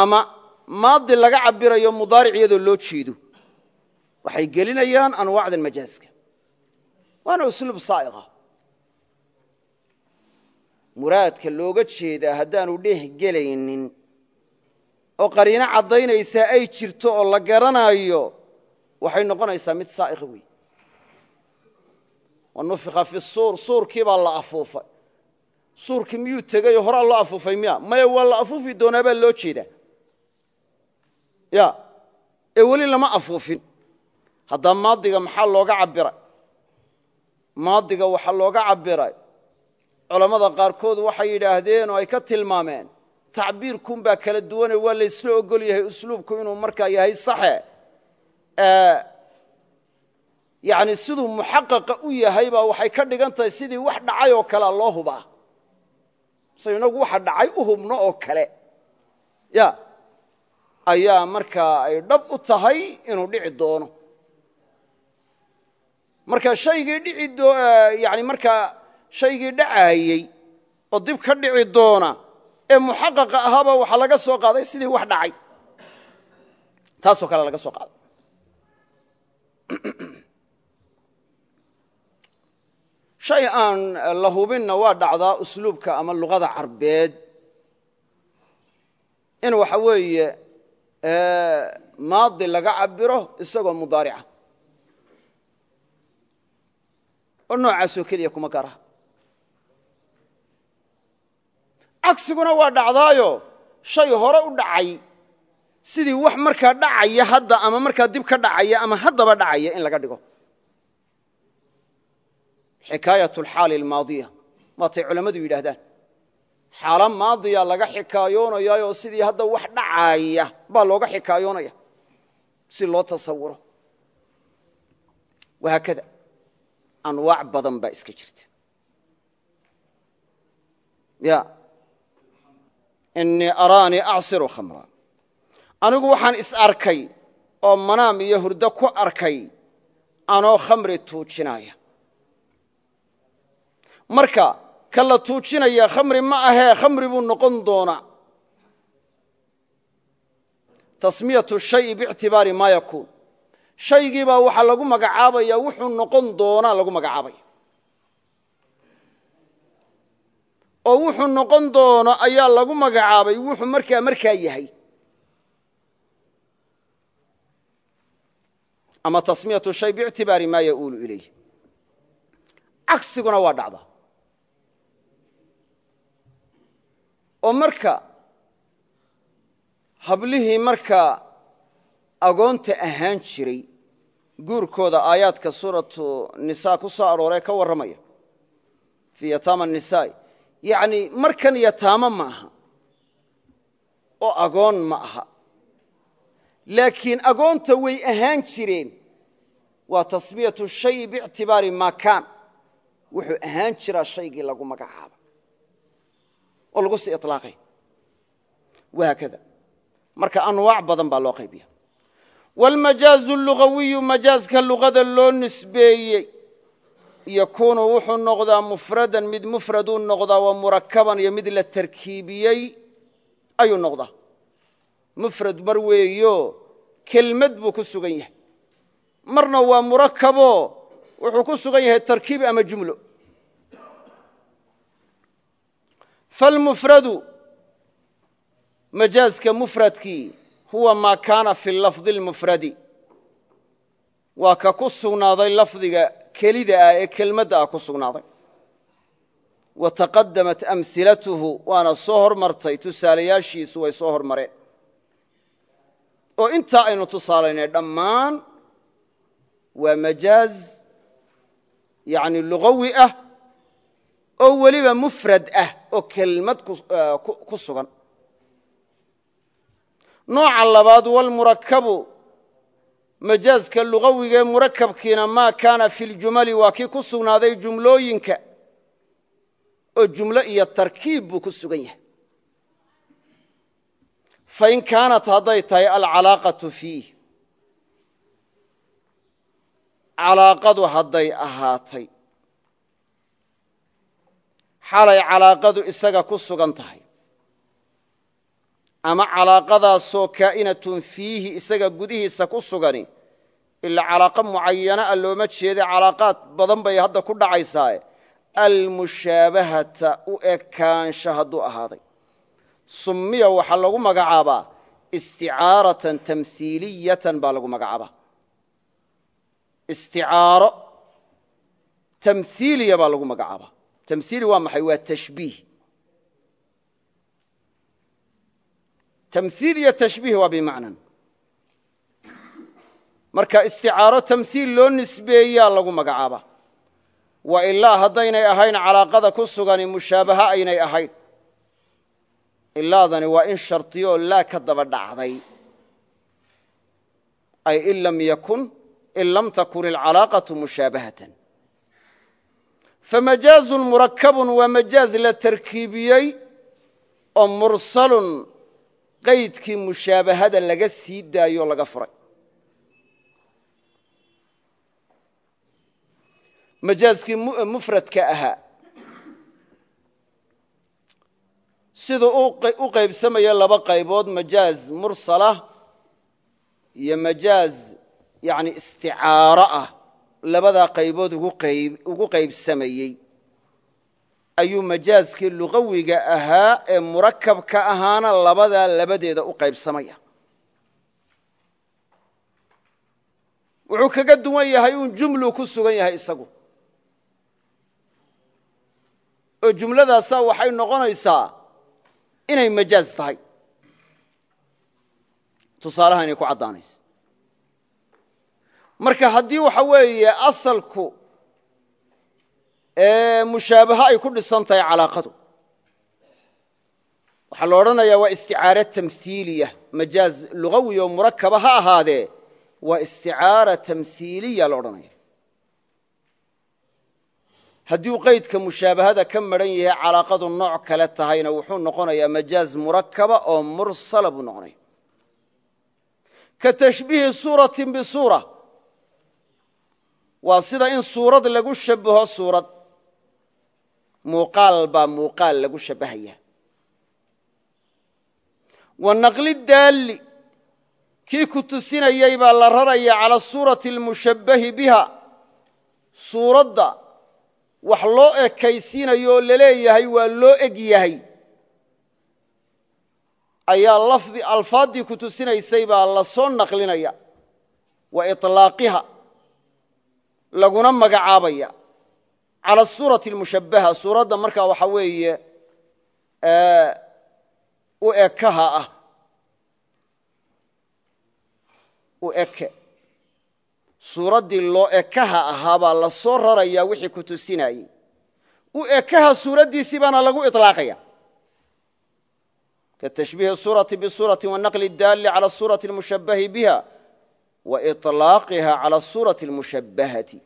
ama maadi laga cabirayo mudaaric loo jeedo waxay gelinayaan anwaacdan majaaska. Waana usluub saa'iqa muraadka looga jeedaa haddaanu dheeh gelaynin oo qariino caddaynaysaa ay jirto oo la garanayo waxay noqonaysaa mid saa'iqa wey wa nufika fi suur suurkii baa la afuufay. Suurkii miyuu tegayoo horaa loo afuufay miya maya waa la afuufi doonaa baa loo jeedaa. Ya ee weli lama afuufin. Haddaa maadiga maxaa looga cabiray maadiga waxaa looga cabiray culammada qaarkood waxay yidhaahdeen oo ay ka tilmaameen tacbiirkunbaa kala duwane waa laysla ogol yahay usluubku inuu markaa yahay saxe. Yani siduu muxaqaqa u yahay baa waxay ka dhigan tahay sidii wax dhacay oo kalea loo hubaa. Se inagu waxa dhacay u hubno oo kale. Ya ayaa markaa ay dhab u tahay inuu dhici doono. Marka shaygii dhici yani markaa shaygii dhacaayey oo dib ka dhici doona ee muxaqaqa ahaaba waxaa laga soo qaaday sidii wax dhacay. Taasoo kale laga soo qaaday. [CLEARS THROAT] Shay aan la hubinna waa dhacdaa usluubka ama luqada carbeed. In waxa weeye maadi laga cabiro isagoo mudaarica. Oo noocaasoo keliya kuma garaha cagsiguna waa dhacdaayo. Shay hore u dhacay. Sidii wax markaa dhacaya hadda ama markaa dib ka dhacaya ama haddaba dhacaya in laga dhigo. Xikaayat alxaali almaadiya. Waatay culammadu yidhaahdaan. Xaalo maadiya laga xikaayoonayaayoo sidii hadda wax dhacaaya baa looga xikaayoonaya si loo tasawuro. Wahaakada. Anwaac badan baa iska jirta inii araanii acsiru khamra anigu waxaan is arkay oo manaam iyo hurdo ku arkay anoo khamri tuujinaya. Marka ka la tuujinaya khamri ma ahee khamri buu noqon doonaa tasmiyatu shayi biictibaari maa yakuun. Shaygiibaa waxaa lagu magacaabaya wuxuu noqon doonaa lagu magacaabaya oo wuxuu noqon doono ayaa lagu magacaabay wuxuu markaa markaa yahay. Ama tasmiyatu shay biictibaari maa yauulu ilayh. Cagsiguna waa dhacda oo marka hablihii markaa agoonta ahaan jiray guurkooda aayaadka suuratu nisaa ku soo arooree ka warramaya. Fii yataama nisaa'i yacni markan yataamo ma aha. Oo agoon ma aha. Laakiin agoonta way ahaan jireen. Waa tasmiyatu shayi biictibaari maa kaan wuxuu ahaan jiraa shaygii lagu magacaaba. Oo lagu sii ilaaqay wahaakada marka anwaac badan baa loo qaybiya wاlmajaazu lugawiyu majaazka luqada loo nisbeeyey yakuunu wuxuu noqdaa mufradan mid mufraduu noqdaa wa murakaban iyo mid la tarkiibiyey ayuu noqdaa. Mufrad mar weeyo kelmad buu ku sugan yahay. Marna waa murakabo wuxuu ku sugan yahay tarkiib ama jumlo. Falmufradu majaazka mufradkii huwa maa kaana fi lafdi اlmufradi waa ka ku sugnaaday lafdiga kelida ah ee kelmadda ah ku sugnaaday. Wa taqadamat amhilatuhu waana soo hormartay tusaalayaashiisu way soo hormareen. Oo intaa aynu tusaalaynay dhammaan waa majaaz yani lugawi ah oo weliba mufrad ah oo kelmad ku sugan. Nooca labaad walmurakabu majaazka lugawigaee murakabkiina maa kaana fi ljumali waa kii ku sugnaaday jumlooyinka oo jumlo iyo tarkiib buu ku sugan yahay. Fain kaanat hadday tahay alcalaaqatu fiih calaaqadu hadday ahaatay xalay calaaqadu isaga ku sugan tahay ama calaaqadaasoo kaa'inatun fiihi isaga gudihiisa ku sugani ilaa calaaqa mucayana a looma jeeda calaaqaad badan bay hadda ku dhacaysaa almushaabahata u ekaansha hadduu ahaaday. Summiya waxaa lagu magacaabaa isticaaratan tamhiiliyatan baa lagu magacaabaa. Isticaaro tamhiiliya baa lagu magacaabaa. Tamhiili waa maxay? Waa tashbiih tamhiil iyo tashbiih waa bimacnan marka isticaaro tamhiil loo nisbeeyaa lagu magacaabaa wa ilaa haddaynay ahayn calaaqada ku sugani mushaabaha aynay ahayn ilaadani waa in shardiyo laa ka daba dhacday ay in lam yakun in lam takun ilcalaaqaةu mushaabahatan famajaazun murakabun waa majaaz la tarkiibiyey oo mursalun qaydkii mushaabahada laga sii daayo laga furay. Majaazkii mufradka ahaa siduu u qaybsamaya laba qaybood majaaz mursala iyo majaaz yani isticaaro ah labadaa qaybood ugu qaybsamayey ayuu majaazkii lugawiga ahaa ee murakabka ahaana labadaa labadeeda u qaybsamaya. Wuxuu kaga duwan yahay uun jumluu ku sugan yahay isagu. Oo jumladaasaa waxay noqonaysaa inay majaaz tahay. Tusaalaha inay ku caddaanayso marka haddii waxa weeye asalku mushaabaha ay ku dhisan tahay calaaqadu. Waxaa la odhanayaa waa isticaara tamhiiliya majaaz lugawi oo murakaba ha ahaadee waa isticaara tamhiiliya la odhanaya haddii uu qaydka mushaabahada ka maran yahay calaaqadu nooc kale tahayna wuxuu noqonayaa majaaz murakaba oo mursala buu noqonaya. Ka tashbiihi suuratin bisuura waa sida in suurad lagu shabaho suurad muuqaal baa muuqaal lagu shabbahaya wa naqli daalli kii ku tusinayey baa la raraya cala suurati almushabbahi biha. Suuradda wax loo ekaysiinayo oo la leeyahay waa loo eg yahay. Ayaa lafdi alfaaddii ku tusinaysay baa la soo naqlinaya. Wa iطlaaqiha laguna magacaabaya cala suurati almushabbaha suuradda markaa waxaa weeye u ekaha ah. U eke. Suuraddii loo ekaha ahaa baa la soo rarayaa wixii ku tusinayey u ekaha suuraddiisii baana lagu iطlaaqaya ka tashbiihi suurati bisuurati wanaqli daalli cala suurati almushabbahi biha wa iطlaaqiha cala suurati almushabbahati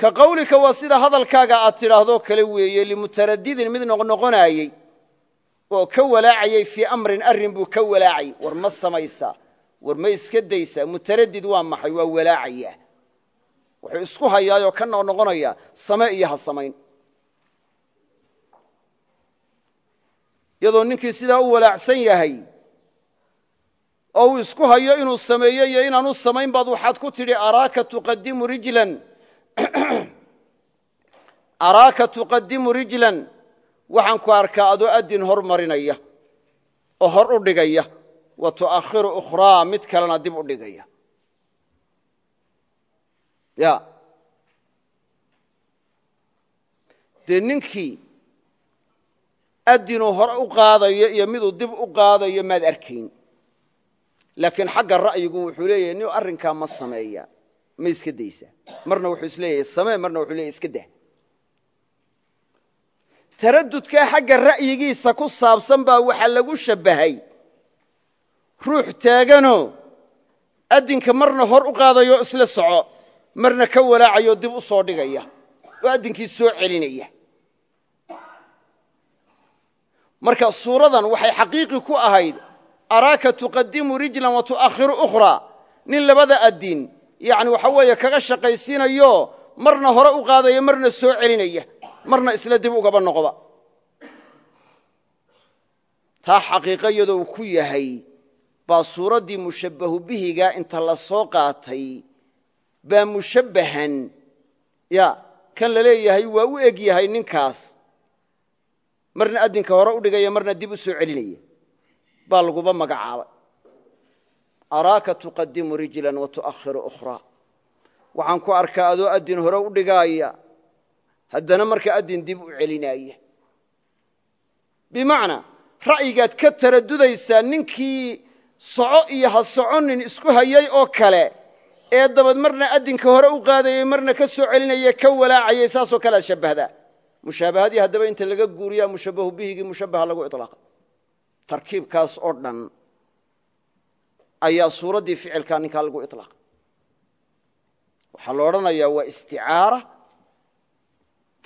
ka qawlika waa sida hadalkaaga aad tidhaahdoo kale weeye limutaradidin mid noqnoqonaayey oo ka walaacayey fii amrin arrin buu ka walaacay. War ma samaysaa war ma iska daysaa mutaradid waa maxay waa walaacaya. Wuxuu isku hayaayoo ka noqnoqonayaa same iyo ha samayn. Iyadoo ninkii sidaa u walaacsan yahay oo uu isku hayo inuu sameeyo iyo inaanu samayn baad waxaad ku tidhi araaka tuqadimu rijlan [CLEARS THROAT] araaka tuqadimu rijlan. Waxaan ku arkaa adoo addin hor marinaya oo hor u dhigaya wa tu'akhiru ukhraa mid kalena dib u dhigaya. Ya. Dee ninkii adinuu hore u qaadayo iyo miduu dib u qaadayo maad arkayn. Laakiin xagga ra'yigu wuxuu leeyahay nin arrinkaa ma sameeya ma iska daysaa marna wuxuu is leeyahay samee marna wuxuu leeyahy iska dah taradudkaa xagga ra'yigiisa ku saabsan baa waxaa lagu shabbahay. Ruux taaganoo addinka marna hor u qaadayo isla soco marna ka walaacayoo dib u soo dhigaya oo addinkii soo celinaya. Marka suuradan waxay xaqiiqi ku ahayd araaka tuqadimu rijlan wa tu'akhiru ukhraa. Nin labada addin yani waxa weeye kaga shaqaysiinayo marna hore u qaadaya marna soo celinaya marna isla dib ugaba noqda taa xaqiiqo iyadoo ku yahay baa suuraddii mushabbahu bihiga inta la soo qaatay baa mushabbahan ya kan la leeyahay waa u eg yahay ninkaas. Marna addinka hore u dhigaya marna dib u soo celinaya baa laguba magacaabay araaka tuqadimu rijlan wa tu'akhiru ukhraa waxaan ku arkaa adoo addin hore u dhigaaya haddana marka addin dib u celinaya bimacnaa ra'yigaad ka taradudaysaa ninkii soco iyo ha soconin isku hayay oo kale ee dabad marna addinka hore u qaadayay marna ka soo celinaya ka walaacayay saasoo kalead shabbahdaa mushaabahadii haddaba inta laga guuriyaa mushabbahu bihigii mushabbaha lagu iطlaaqay tarkiibkaas oo dhan ayaa suuraddii ficilkaa ninkaa lagu iطlaaqay waxaa la odhanayaa waa isticaara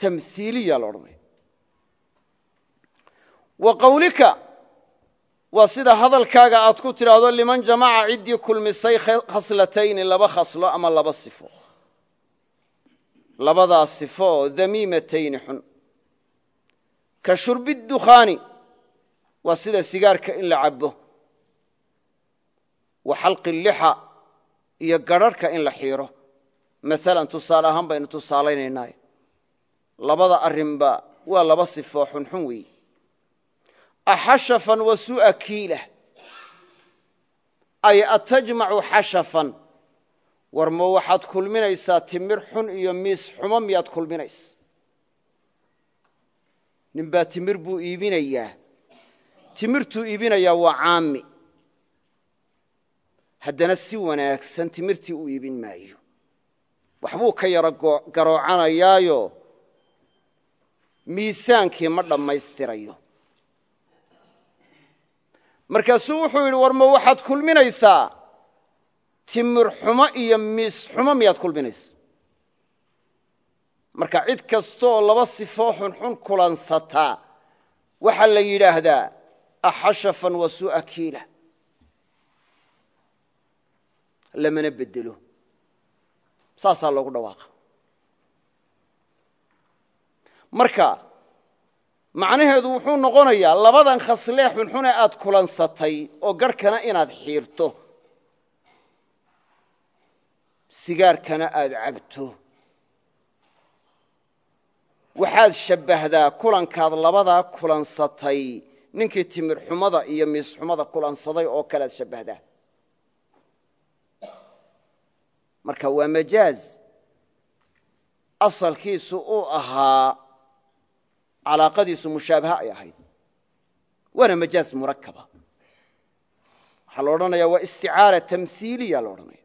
tamhiiliya la odhanaya. Wa qawlika waa sida hadalkaaga aad ku tidhaahdo liman jamaca ciddii kulmisay khaslatayni laba khaslo ama laba sifo. Labadaa sifo oo damiimatayni xun. Ka shurbi dukhaani waa sida sigaarka in la cabbo wa xalqi lixa iyo garharhka in la xiiro. Maalan tusaale ahaan baynu tusaalaynaynaaye labada arrinba waa laba sifoo xunxun weeye axashafan wa su'a kiila. Ay atajmacu xashafan. War ma waxaad kulminaysaa timir xun iyo miis xumo miyaad kulminaysa ninbaa timir buu iibinayaa. Timirtuu iibinayaa waa caami haddana si wanaagsan timirtii u iibin maayo. Waxbuu ka yaro garoocanayaayo. Miisaankii ma dhammaystirayo. Markaasuu wuxuu yidhi war ma waxaad kulminaysaa? Timir xumo iyo miis xumo miyaad kulminaysa marka cid kastaoo laba sifoo xunxun kulansataa waxaa la yidhaahdaa axashafan wa su'a kiila lamana bedelo. Saasaa loogu dhawaaqa. Marka macnaheedu wuxuu noqonayaa labadan khaslee xunxune aad kulansatay oo garhkana inaad xiirto. Sigaarkana aad cabto. Waxaad shabbahdaa kulankaad labadaa kulansatay. Ninkii timir xumada iyo miis xumada kulansaday oo kalead shabbahdaa marka waa majaaz. Asalkiisu uu ahaa calaaqadiisu mushaabaha ay ahayd. Waana majaaz murakaba waxaa la odhanaya waa isticaara tamhiiliya la odhanaya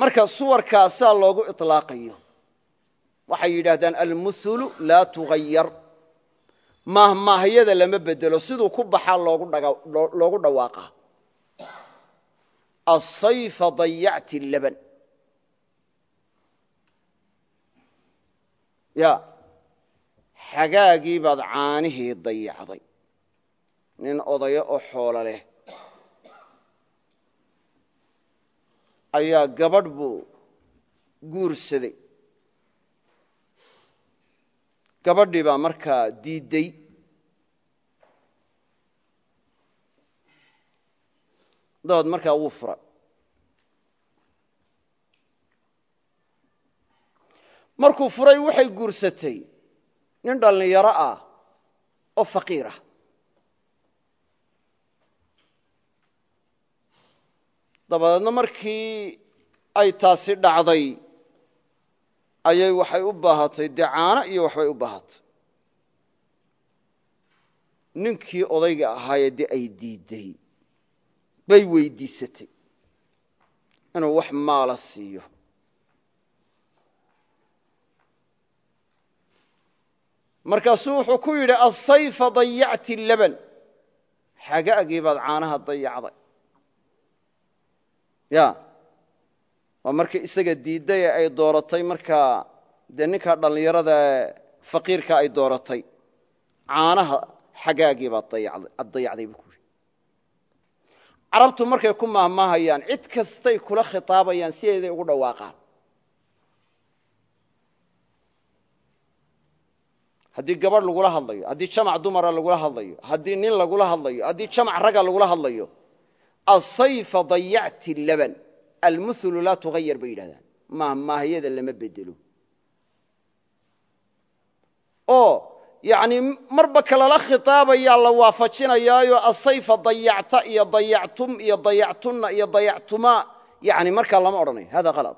marka suwarkaasaa loogu iطlaaqayo waxay yidhaahdaan almuhulu laa tugayar maahmaahyada lama bedelo siduu ku baxaa loogu dhawaaqa. Asayfa dayacti laban ya xagaagii baad caanihii dayacday. Nin odayo oo xoolo leh. Ayaa gabadh buu guursaday gabadhii baa markaa diidday dabeed markaa wuu furay. Markuu furay waxay guursatay nin dhallinyaro ah oo faqiirah dabadeedna markii ay taasi dhacday ayay waxay u baahatay dee caano iyo waxbay u baahatay. Ninkii odayga ahaayee dee ay diidday bay weyddiisatay inuu wax maala siiyo. Markaasuu wuxuu ku yidhi asayfa dayacti laban xagaagii baad caanaha dayacday. Ya waa markii isaga diidday ee ay dooratay markaa dee ninkaa dhallinyarada faqiirka ay dooratay caanaha xagaagii baad ad dayacday buu ku yidhi. Carabtu markay ku mahmaahayaan cid kastay kula khitaabayaan sideeday ugu dhawaaqaan. Haddii gabadh lagula hadlayo haddii jamac dumara lagula hadlayo haddii nin lagula hadlayo haddii jamac ragga lagula hadlayo asayfa dayacti laban almuhlu laa tughayar bay yidhahdaan mahmaahyada lama bedelo oo yani marba kalala khitaabayaa la waafajinayaayo asayfa dayacta iyo dayactum iyo dayactunna iyo dayactumaa yani markaa lama odhanayo hada ala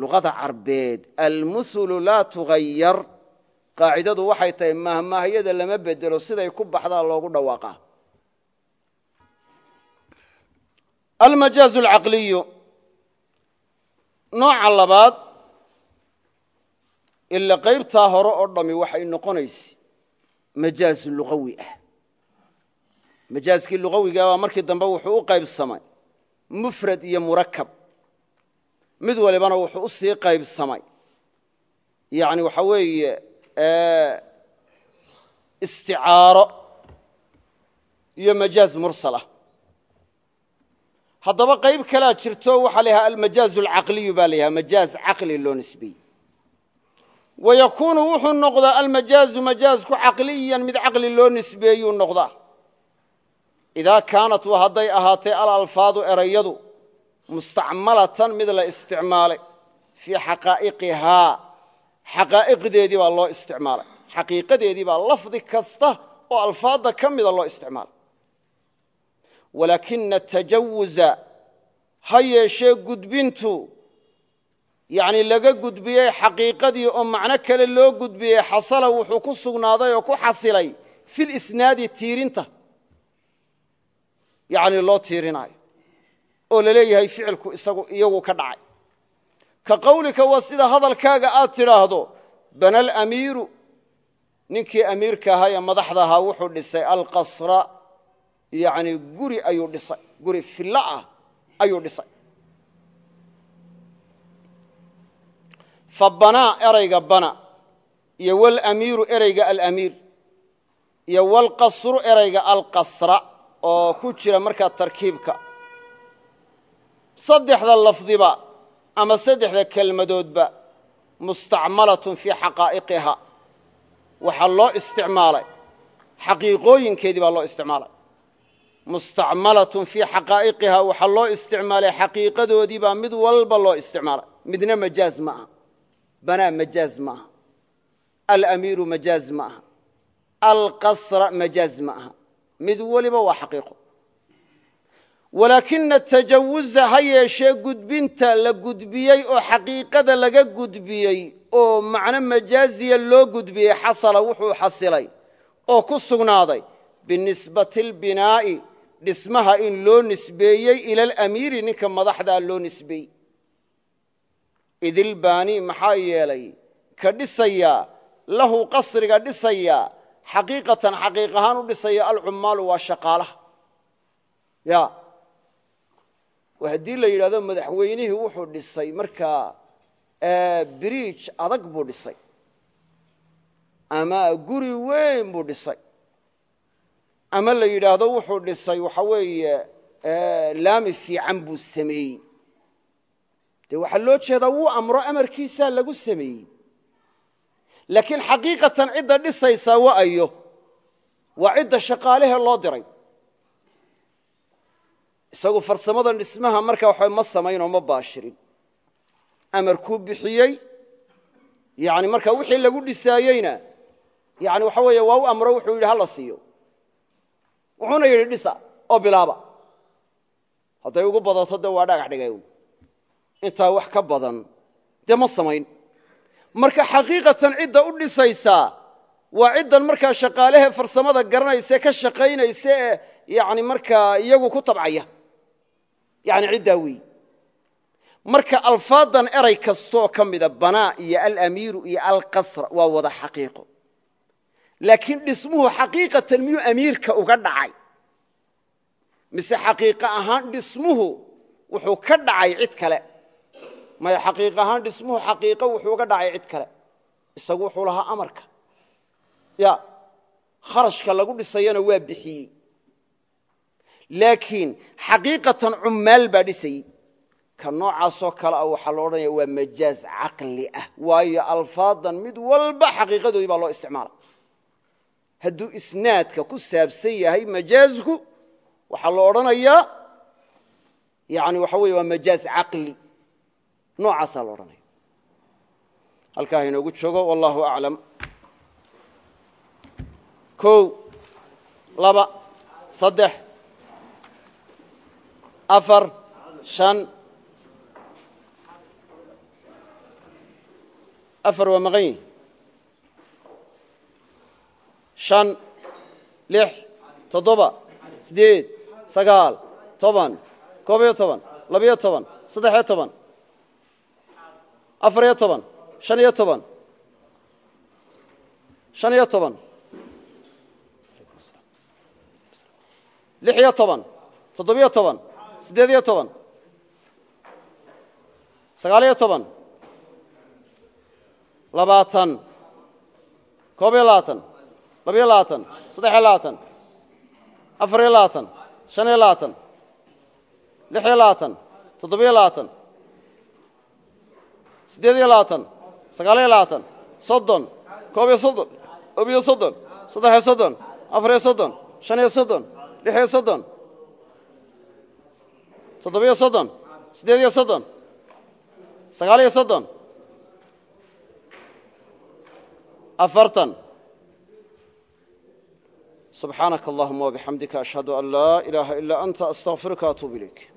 luqada carbeed almuhlu laa tughayar qaacidadu waxay tahay mahmaahyada lama bedelo siday ku baxdaa loogu dhawaaqaa almajaaز alcaqliyu. Nooca labaad ila qaybtaa hore oo dhami waxay noqonaysa majaaz luqawi ah. Majaazkii luqawiga baa markii dambe wuxuu u qaybsamay mufrad iyo murakab mid walibana wuxuu u sii qaybsamay. Yani waxa weeye isticaaro iyo majaaz mursal haddaba qayb kalaa jirto waxaa la yhaha almajaaz alcaqliyu baa la yhaha majaaz caqli loo nisbeyey wa yakuunu wuxuu noqdaa almajaazu majaazku caqliyan mid caqli loo nisbeeyuu noqdaa. Idaa kaanat wa hadday ahaatay alalfaadu erayadu mustacmalatan mid la isticmaalay fii xaqaa'iqihaa xaqaa'iqdeedii baa loo isticmaalay. Xaqiiqadeedii baa lafdi kasta oo alfaadda ka mida loo isticmaalay walaakina tajawuza ha yeeshee gudbintu yani laga gudbiyey xaqiiqadii oo macno kale loo gudbiyey xasala wuxuu ku sugnaaday oo ku xasilay filisnaadi tiirinta. Yani loo tiirinaayo oo la leeyahay ficilku isagu iyagu ka dhacay. Ka qawlika waa sida hadalkaaga aad tidhaahdo bana alamiiru ninkii amiirka ahaa ee madaxda ahaa wuxuu dhisay alqasra yani guri ayuu dhisay. Guri fillo ah ayuu dhisay. Fa banaa erayga bana iyo walamiiru ereyga alamiir iyo walqasru ereyga alqasra oo ku jira markaa tarkiibka. Saddexda lafdiba ama saddexda kelmadoodba mustacmalatun fii xaqaa'iqiha. Waxaa loo isticmaalay xaqiiqooyinkeedii baa loo isticmaalay mustacmalatun fii xaqaa'iqiha waxaa loo isticmaalay xaqiiqadoodii baa mid walba loo isticmaalay. Midna majaaz ma aha banaa majaaz ma aha alamiiru majaaz ma aha alqasra majaaz ma aha. Mid weliba waa xaqiiqo. Walaakina tajawuza ha yeeshee gudbinta la gudbiyey oo xaqiiqada laga gudbiyey oo macno majaaziya loo gudbiyey xasala wuxuu xasilay oo ku sugnaaday binisbati اlbinaa'i dhismaha in loo nisbeeyey ila alamiiri ninka madaxdaa loo nisbeeyey. Idilbaani maxaa yeelay? Ka dhisayaa lahu qasriga dhisayaa xaqiiqatan xaqiiq ahaan u dhisaya alcummaalu waa shaqaalaha. Ya. Haddii la yidhahdo madaxweynihii wuxuu dhisay markaa biriij adag buu dhisay. Ama guri weyn buu dhisay ama la yidhaahdo wuxuu dhisay waxa weeye laami fiican buu sameeyey. Dee waxaa loo jeedaa wuu amro amarkiisaa lagu sameeyey. Laakiin xaqiiqatan cidda dhisaysaa wa ayo waa cidda shaqaalehee loo diray. Isagu farsamadan dhismaha markaa waxba ma samaynoo ma baashirin. Amarkuu bixiyey yani markaa wixii lagu dhisaayeyna yani waxa weeye waa u amro wuxuu yidhi hala siiyo wuxuuna yidhi dhisa oo bilaaba. Hadday ugu badato dee waa dhagax dhigay intaa wax ka badan dee ma samayn. Marka xaqiiqatan cidda u dhisaysaa waa ciddan markaa shaqaalahe farsamada garanaysa ka shaqaynaysa ee yani markaa iyagu ku tabcaya. Yani ciddaa weeyi marka alfaadan eray kastooo ka mida banaa iyo alamiiru iyo alqasra waa wada xaqiiqo laakiin dhismuhu xaqiiqatan miyuu amiirka uga dhacay? Mise xaqiiqo ahaan dhismuhu wuxuu ka dhacay cid kale? Maya xaqiiq ahaan dhismuhu xaqiiqo wuxuu uga dhacay cid kale. Isagu wuxuu lahaa amarka. Ya kharashka lagu dhisayana waa bixiyey. Laakiin xaqiiqatan cummaal baa dhisayey ka noocaasoo kale ah waxaa lo odhanaya waa majaaz caqli ah. Waayo alfaadan mid walba xaqiiqadoodii baa loo isticmaala hadduu isnaadka ku saabsan yahay majaazku waxaa la odhanayaa yani waxa weeye waa majaaz caqli. Noocaasaa la odhanaya halkaa ha inoogu joogo wallahu aclam. Kow laba saddex afar shan. Afar waa maqan yihi shan lix toddoba siddeed sagaal toban koob iyo toban labiyo toban saddexiyo toban afariyo toban shan iyo toban shan iyo toban lix iyo toban toddobiyo toban siddeed iyo toban sagaaliyo toban labaatan koob iyo labaatan labiyo labaatan saddex iyo labaatan afar iyo labaatan shan iyo labaatan lix iyo labaatan toddobiyo labaatan siddeed iyo labaatan sagaal iyo labaatan soddon koob iyo soddon lab iyo soddon saddex iyo soddon afar iyo soddon shan iyo soddon lix iyo soddon toddobiyo soddon siddeed iyo soddon sagaal iyo soddon afartan subxaanaka allahuma wabixamdika ashhadu an laa ilaaha ilaa anta astaqfiruka atuub ilayk